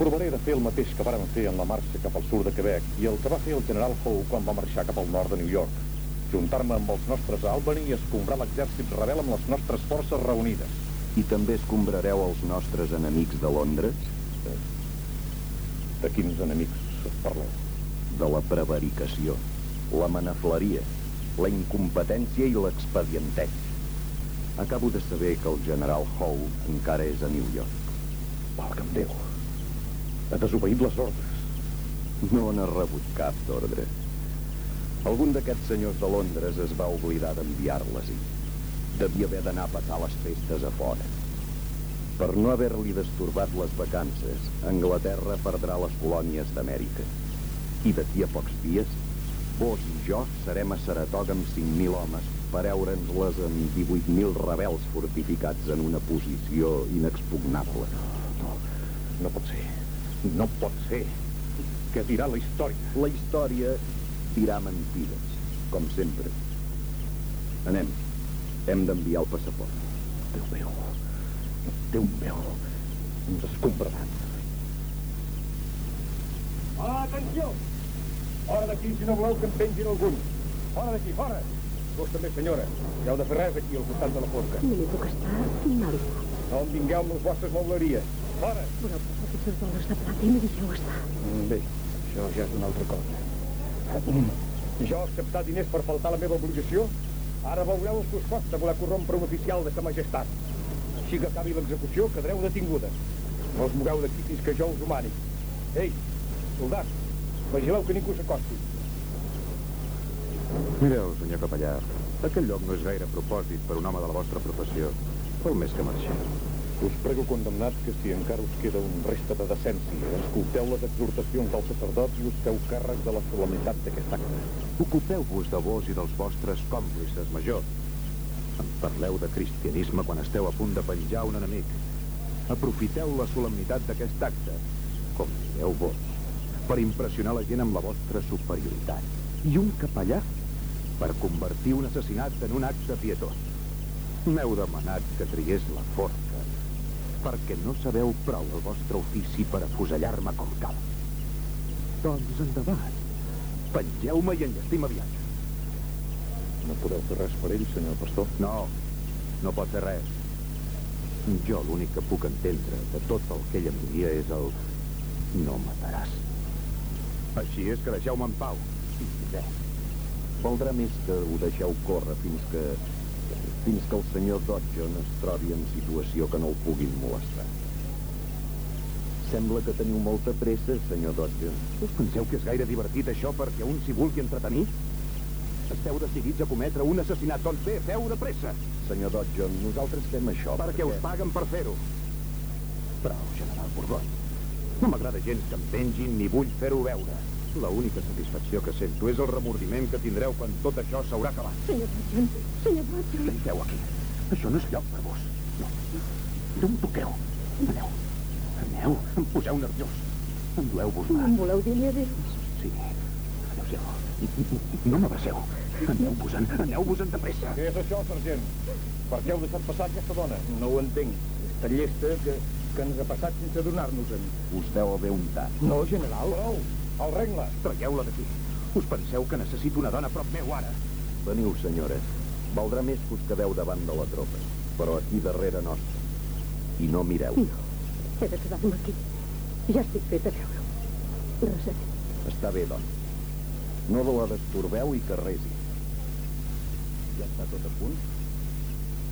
Provaré de fer el mateix que vàrem fer en la marxa cap al sud de Quebec i el que va fer el general Howe quan va marxar cap al nord de New York. Juntar-me amb els nostres a Albany i escombrar l'exèrcit rebel amb les nostres forces reunides. I també escombrareu els nostres enemics de Londres? De quins enemics parleu? De la prevaricació, la manafleria, la incompetència i l'expedienteig. Acabo de saber que el general Howe encara és a New York. Valga'm Déu. Ha desobeït les ordres. No n'ha rebut cap d'ordre. Algun d'aquests senyors de Londres es va oblidar d'enviar-les-hi. Devia haver d'anar a passar les festes a fora. Per no haver-li destorbat les vacances, Anglaterra perdrà les colònies d'Amèrica. I d'aquí a pocs dies, vos i jo serem a Saratoga amb 5.000 homes per eure'ns-les amb 18.000 rebels fortificats en una posició inexpugnable. No, no pot ser. No pot ser. Què dirà la història? La història dirà mentides, com sempre. Anem. Hem d'enviar el passaport. Déu meu. Déu meu. Ens escombraran. Atenció! Fora d'aquí si no voleu que em pengin algun. Fora d'aquí, fora! Vos també, senyora. Ja heu de fer res aquí al costat de la forca. No hi puc estar ni mal. No em vingueu amb les vostres mauleries. Fora! Voleu posar aquests dòlars de plata i no deixeu estar. Mm, Bé, això ja és una altra cosa. Jo he acceptat diners per faltar la meva obligació. Ara veureu el que us costa voler corrompre un oficial de sa majestat. Així que acabi l'execució, quedareu detinguda. No us mogueu d'aquí fins que jo us ho mani. Ei, soldats, vigileu que ningú s'acosti. Mireu, senyor capellà, aquell lloc no és gaire propòsit per un home de la vostra professió. Vol més que marxar. Us prego, condemnats, que si encara us queda un resta de decència, escolteu les exhortacions dels sacerdots i us feu càrrec de la solemnitat d'aquest acte. Ocupeu-vos de vos i dels vostres còmplices majors. Em parleu de cristianisme quan esteu a punt de penjar un enemic. Aprofiteu la solemnitat d'aquest acte, com direu vos, per impressionar la gent amb la vostra superioritat. I un capellà per convertir un assassinat en un acte pietós. M'heu demanat que triés la forca perquè no sabeu prou el vostre ofici per afusellar-me com cal. Doncs endavant. Pengeu-me i enllestim aviat. No podeu fer res per ell, senyor pastor? No, no pot fer res. Jo l'únic que puc entendre de tot el que ell em diria és el no mataràs. Així és que deixeu-me en pau. I bé, Valdrà més que ho deixeu córrer fins que fins que el senyor Dodgen es trobi en situació que no el puguin molestar. Sembla que teniu molta pressa, senyor Dodgen. Us penseu que és gaire divertit això perquè un s'hi vulgui entretenir? Esteu decidits a cometre un assassinat, doncs bé, feu de pressa. Senyor Dodgen, nosaltres fem això perquè... us paguen per fer-ho. Però, general Borbón, no m'agrada gens que em pengin ni vull fer-ho veure. La única satisfacció que sento és el remordiment que tindreu quan tot això s'haurà acabat. Senyor Dodgen, senyor Dodgen... Senteu aquí. Això no és lloc per vos. No. No em toqueu. Aneu. Aneu. Em poseu nerviós. Endueu-vos-me. No em voleu dir-li adéu? Sí. Adéu-siau. No m'abraceu. Aneu-vos-en. Aneu-vos-en de pressa. Què és això, sergent? Per què heu deixat passar aquesta dona? No ho entenc. Esta llesta que, que ens ha passat sense donar-nos-en. Us deu haver untat. No, general. Prou! El regle! Traieu-la d'aquí. Us penseu que necessito una dona a prop meu ara? Veniu, senyora. Valdrà més que us quedeu davant de la tropa, però aquí darrere nostre. I no mireu. No, he de quedar-me aquí. Ja estic fet a veure-ho. Resaré. Està bé, doncs. No la destorbeu i que resi. Ja està tot a punt?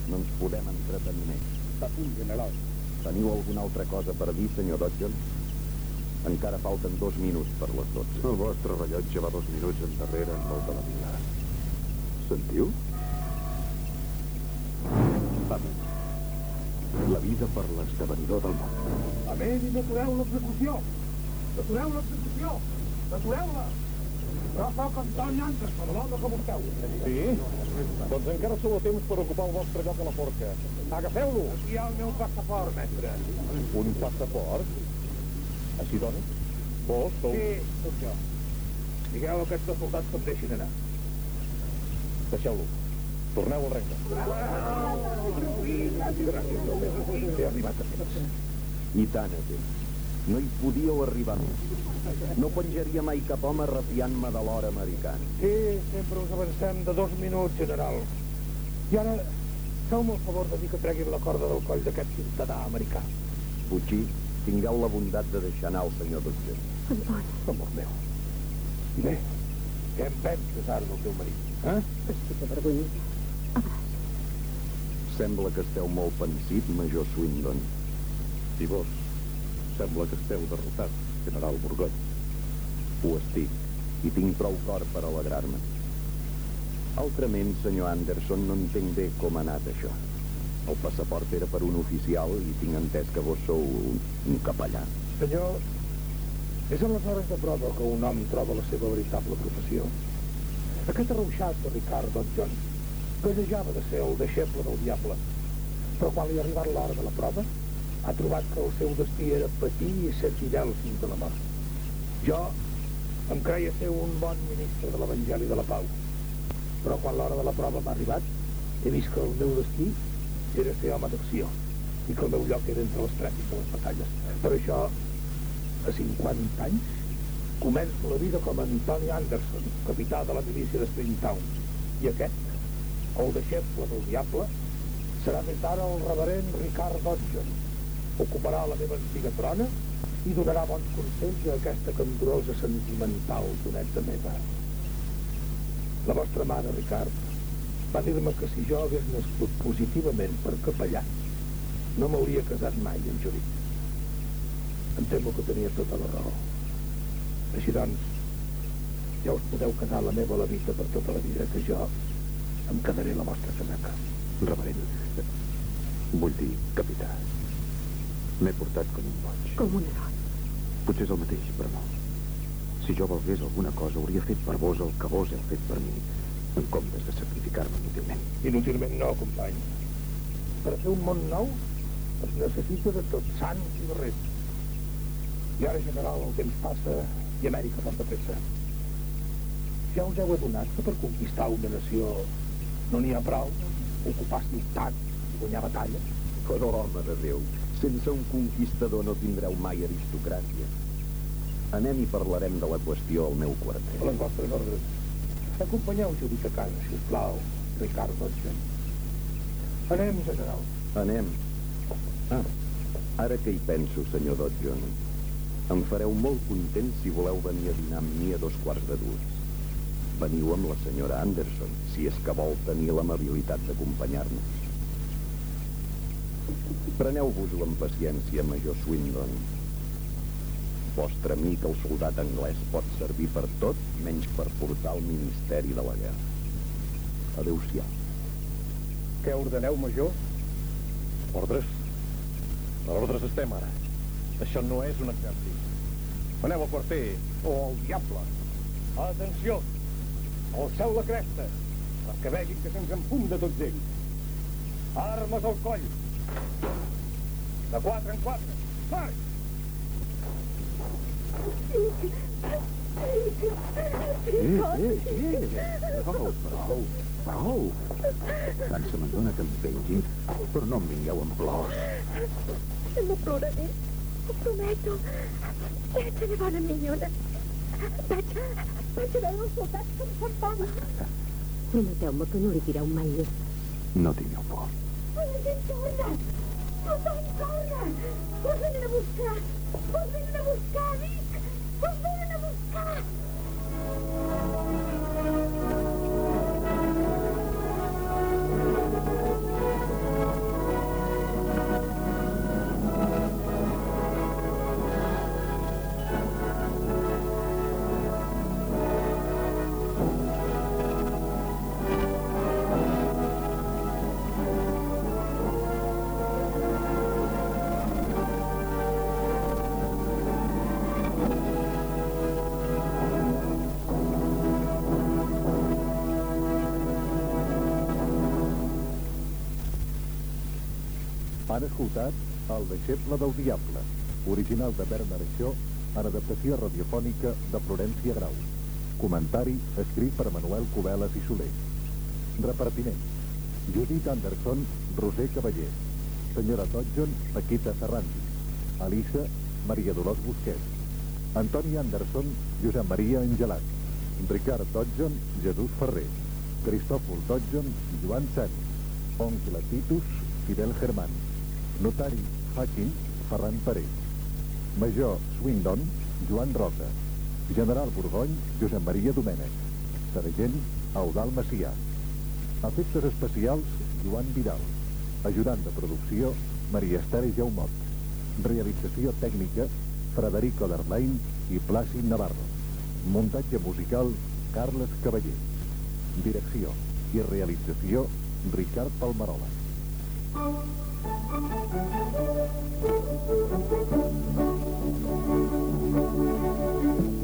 No ens podem entretenir més. Està a punt, general. Teniu alguna altra cosa per dir, senyor Dodgen? Encara falten dos minuts per les dotze. El vostre rellotge va dos minuts endarrere en el de la vila. Sentiu? Vamos. La vida per l'esdevenidor del món. A més, i detureu l'execució! Detureu l'execució! Detureu-la! Jo sóc Antoni Antes, per l'home que busqueu. Sí? Doncs encara sou a temps per ocupar el vostre lloc a la forca. Agafeu-lo! Aquí hi ha el meu passaport, mestre. Un passaport? Així doncs? Vos sou... Sí, sóc jo. Digueu a aquests soldats que em deixin anar. Deixeu-lo. Torneu al regne. He arribat a temps. I tant a temps. No hi podíeu arribar més. No penjaria mai cap home refiant-me de l'hora americana. Sí, sempre us avancem de dos minuts, general. I ara, feu-me el favor de dir que treguin la corda del coll d'aquest ciutadà americà. Puigí, tingueu la bondat de deixar anar el senyor Dodgen. Antoni. Amor meu. I bé, què en penses ara del teu marit? Eh? Estic avergonyida. Sembla que esteu molt pensit, major Swindon. I vos? Sembla que esteu derrotat, general Borgoll. Ho estic, i tinc prou cor per alegrar-me. Altrament, senyor Anderson, no entenc bé com ha anat això. El passaport era per un oficial i tinc entès que vos sou un, un capellà. Senyor, és en les hores de prova que un home troba la seva veritable professió. Aquest arrauxat de Ricard Dodson gallejava de ser el deixeble del diable, però quan li ha arribat l'hora de la prova, ha trobat que el seu destí era patir i ser fidel fins a la mort. Jo em creia ser un bon ministre de l'Evangeli de la Pau, però quan l'hora de la prova m'ha arribat, he vist que el meu destí era ser home d'acció i que el meu lloc era entre les trèpids de les batalles. Per això, a 50 anys, començo la vida com Antoni Anderson, capità de la milícia de Springtown. I aquest, el deixeble del diable, serà més tard el reverent Ricard Dodgen. Ocuparà la meva antiga trona i donarà bons consells a aquesta canturosa sentimental doneta meva. La vostra mare, Ricard, va dir-me que si jo hagués nascut positivament per capellà, no m'hauria casat mai amb Judit. Em temo que tenia tota la raó. Així doncs, ja us podeu quedar la meva levita per tota la vida, que jo em quedaré la vostra casaca. Reverent, vull dir, capità. M'he portat com un boig. Com un heroi. Potser és el mateix, però no. Si jo valgués alguna cosa, hauria fet per vos el que vos heu fet per mi, en comptes de sacrificar-me inútilment. Inútilment no, company. Per fer un món nou es necessita de tots sants i guerrers. I ara, general, el temps passa i Amèrica fa de pressa. Ja us heu adonat que per conquistar una nació no n'hi ha prou ocupar ciutats i guanyar batalles? Però, home de Déu, sense un conquistador no tindreu mai aristocràcia. Anem i parlarem de la qüestió al meu quarter. A les vostres ordres. Acompanyeu Judit a casa, si us plau, Ricard Dodgen. Anem, general. Anem. Ah, ara que hi penso, senyor Dodgen, em fareu molt content si voleu venir a dinar amb mi a dos quarts de dues. Veniu amb la senyora Anderson, si és que vol tenir l'amabilitat d'acompanyar-nos. Preneu-vos-ho amb paciència, major Swindon. Vostre amic, el soldat anglès, pot servir per tot, menys per portar el Ministeri de la Guerra. Adéu-siau. Què ordeneu, major? Ordres? A ordres estem ara. Això no és un exèrcit. Aneu al quarter o al diable. Atenció! Alceu la cresta, perquè vegin que se'ns de tots ells. Armes al coll. De quatre en quatre. Marx! Prou, prou, prou. Tant se me'n dona que em pengi, però no em vingueu amb plors. No ploraré, ho prometo. Vaig ser bona minyona. Vaig, vaig a veure els soldats que em se'n van. Prometeu-me que no li tireu mai més. No tingueu por. La gent torna! Tothom torna! Us venen a buscar! Us venen a buscar, Han escoltat El deixeble del diable, original de Bernard Shaw, en adaptació radiofònica de Florència Grau. Comentari escrit per Manuel Cubeles i Soler. Repartiment. Judit Anderson, Roser Cavaller. Senyora Dodgen, Paquita Serrandi. Elisa, Maria Dolors Busquets. Antoni Anderson, Josep Maria Angelat. Ricard Dodgen, Jesús Ferrer. Cristòfol Dodgen, Joan Sani. Oncle Titus, Fidel Germán. Notari Hacking, Ferran Parés. Major Swindon, Joan Roca. General Borgony, Josep Maria Domènech. Sergent, Eudal Macià. Efectes especials, Joan Vidal. Ajudant de producció, Maria Esther Jaumot. Realització tècnica, Frederico Derlain i Plàcid Navarro. Muntatge musical, Carles Cavaller. Direcció i realització, Ricard Palmarola. Thank you.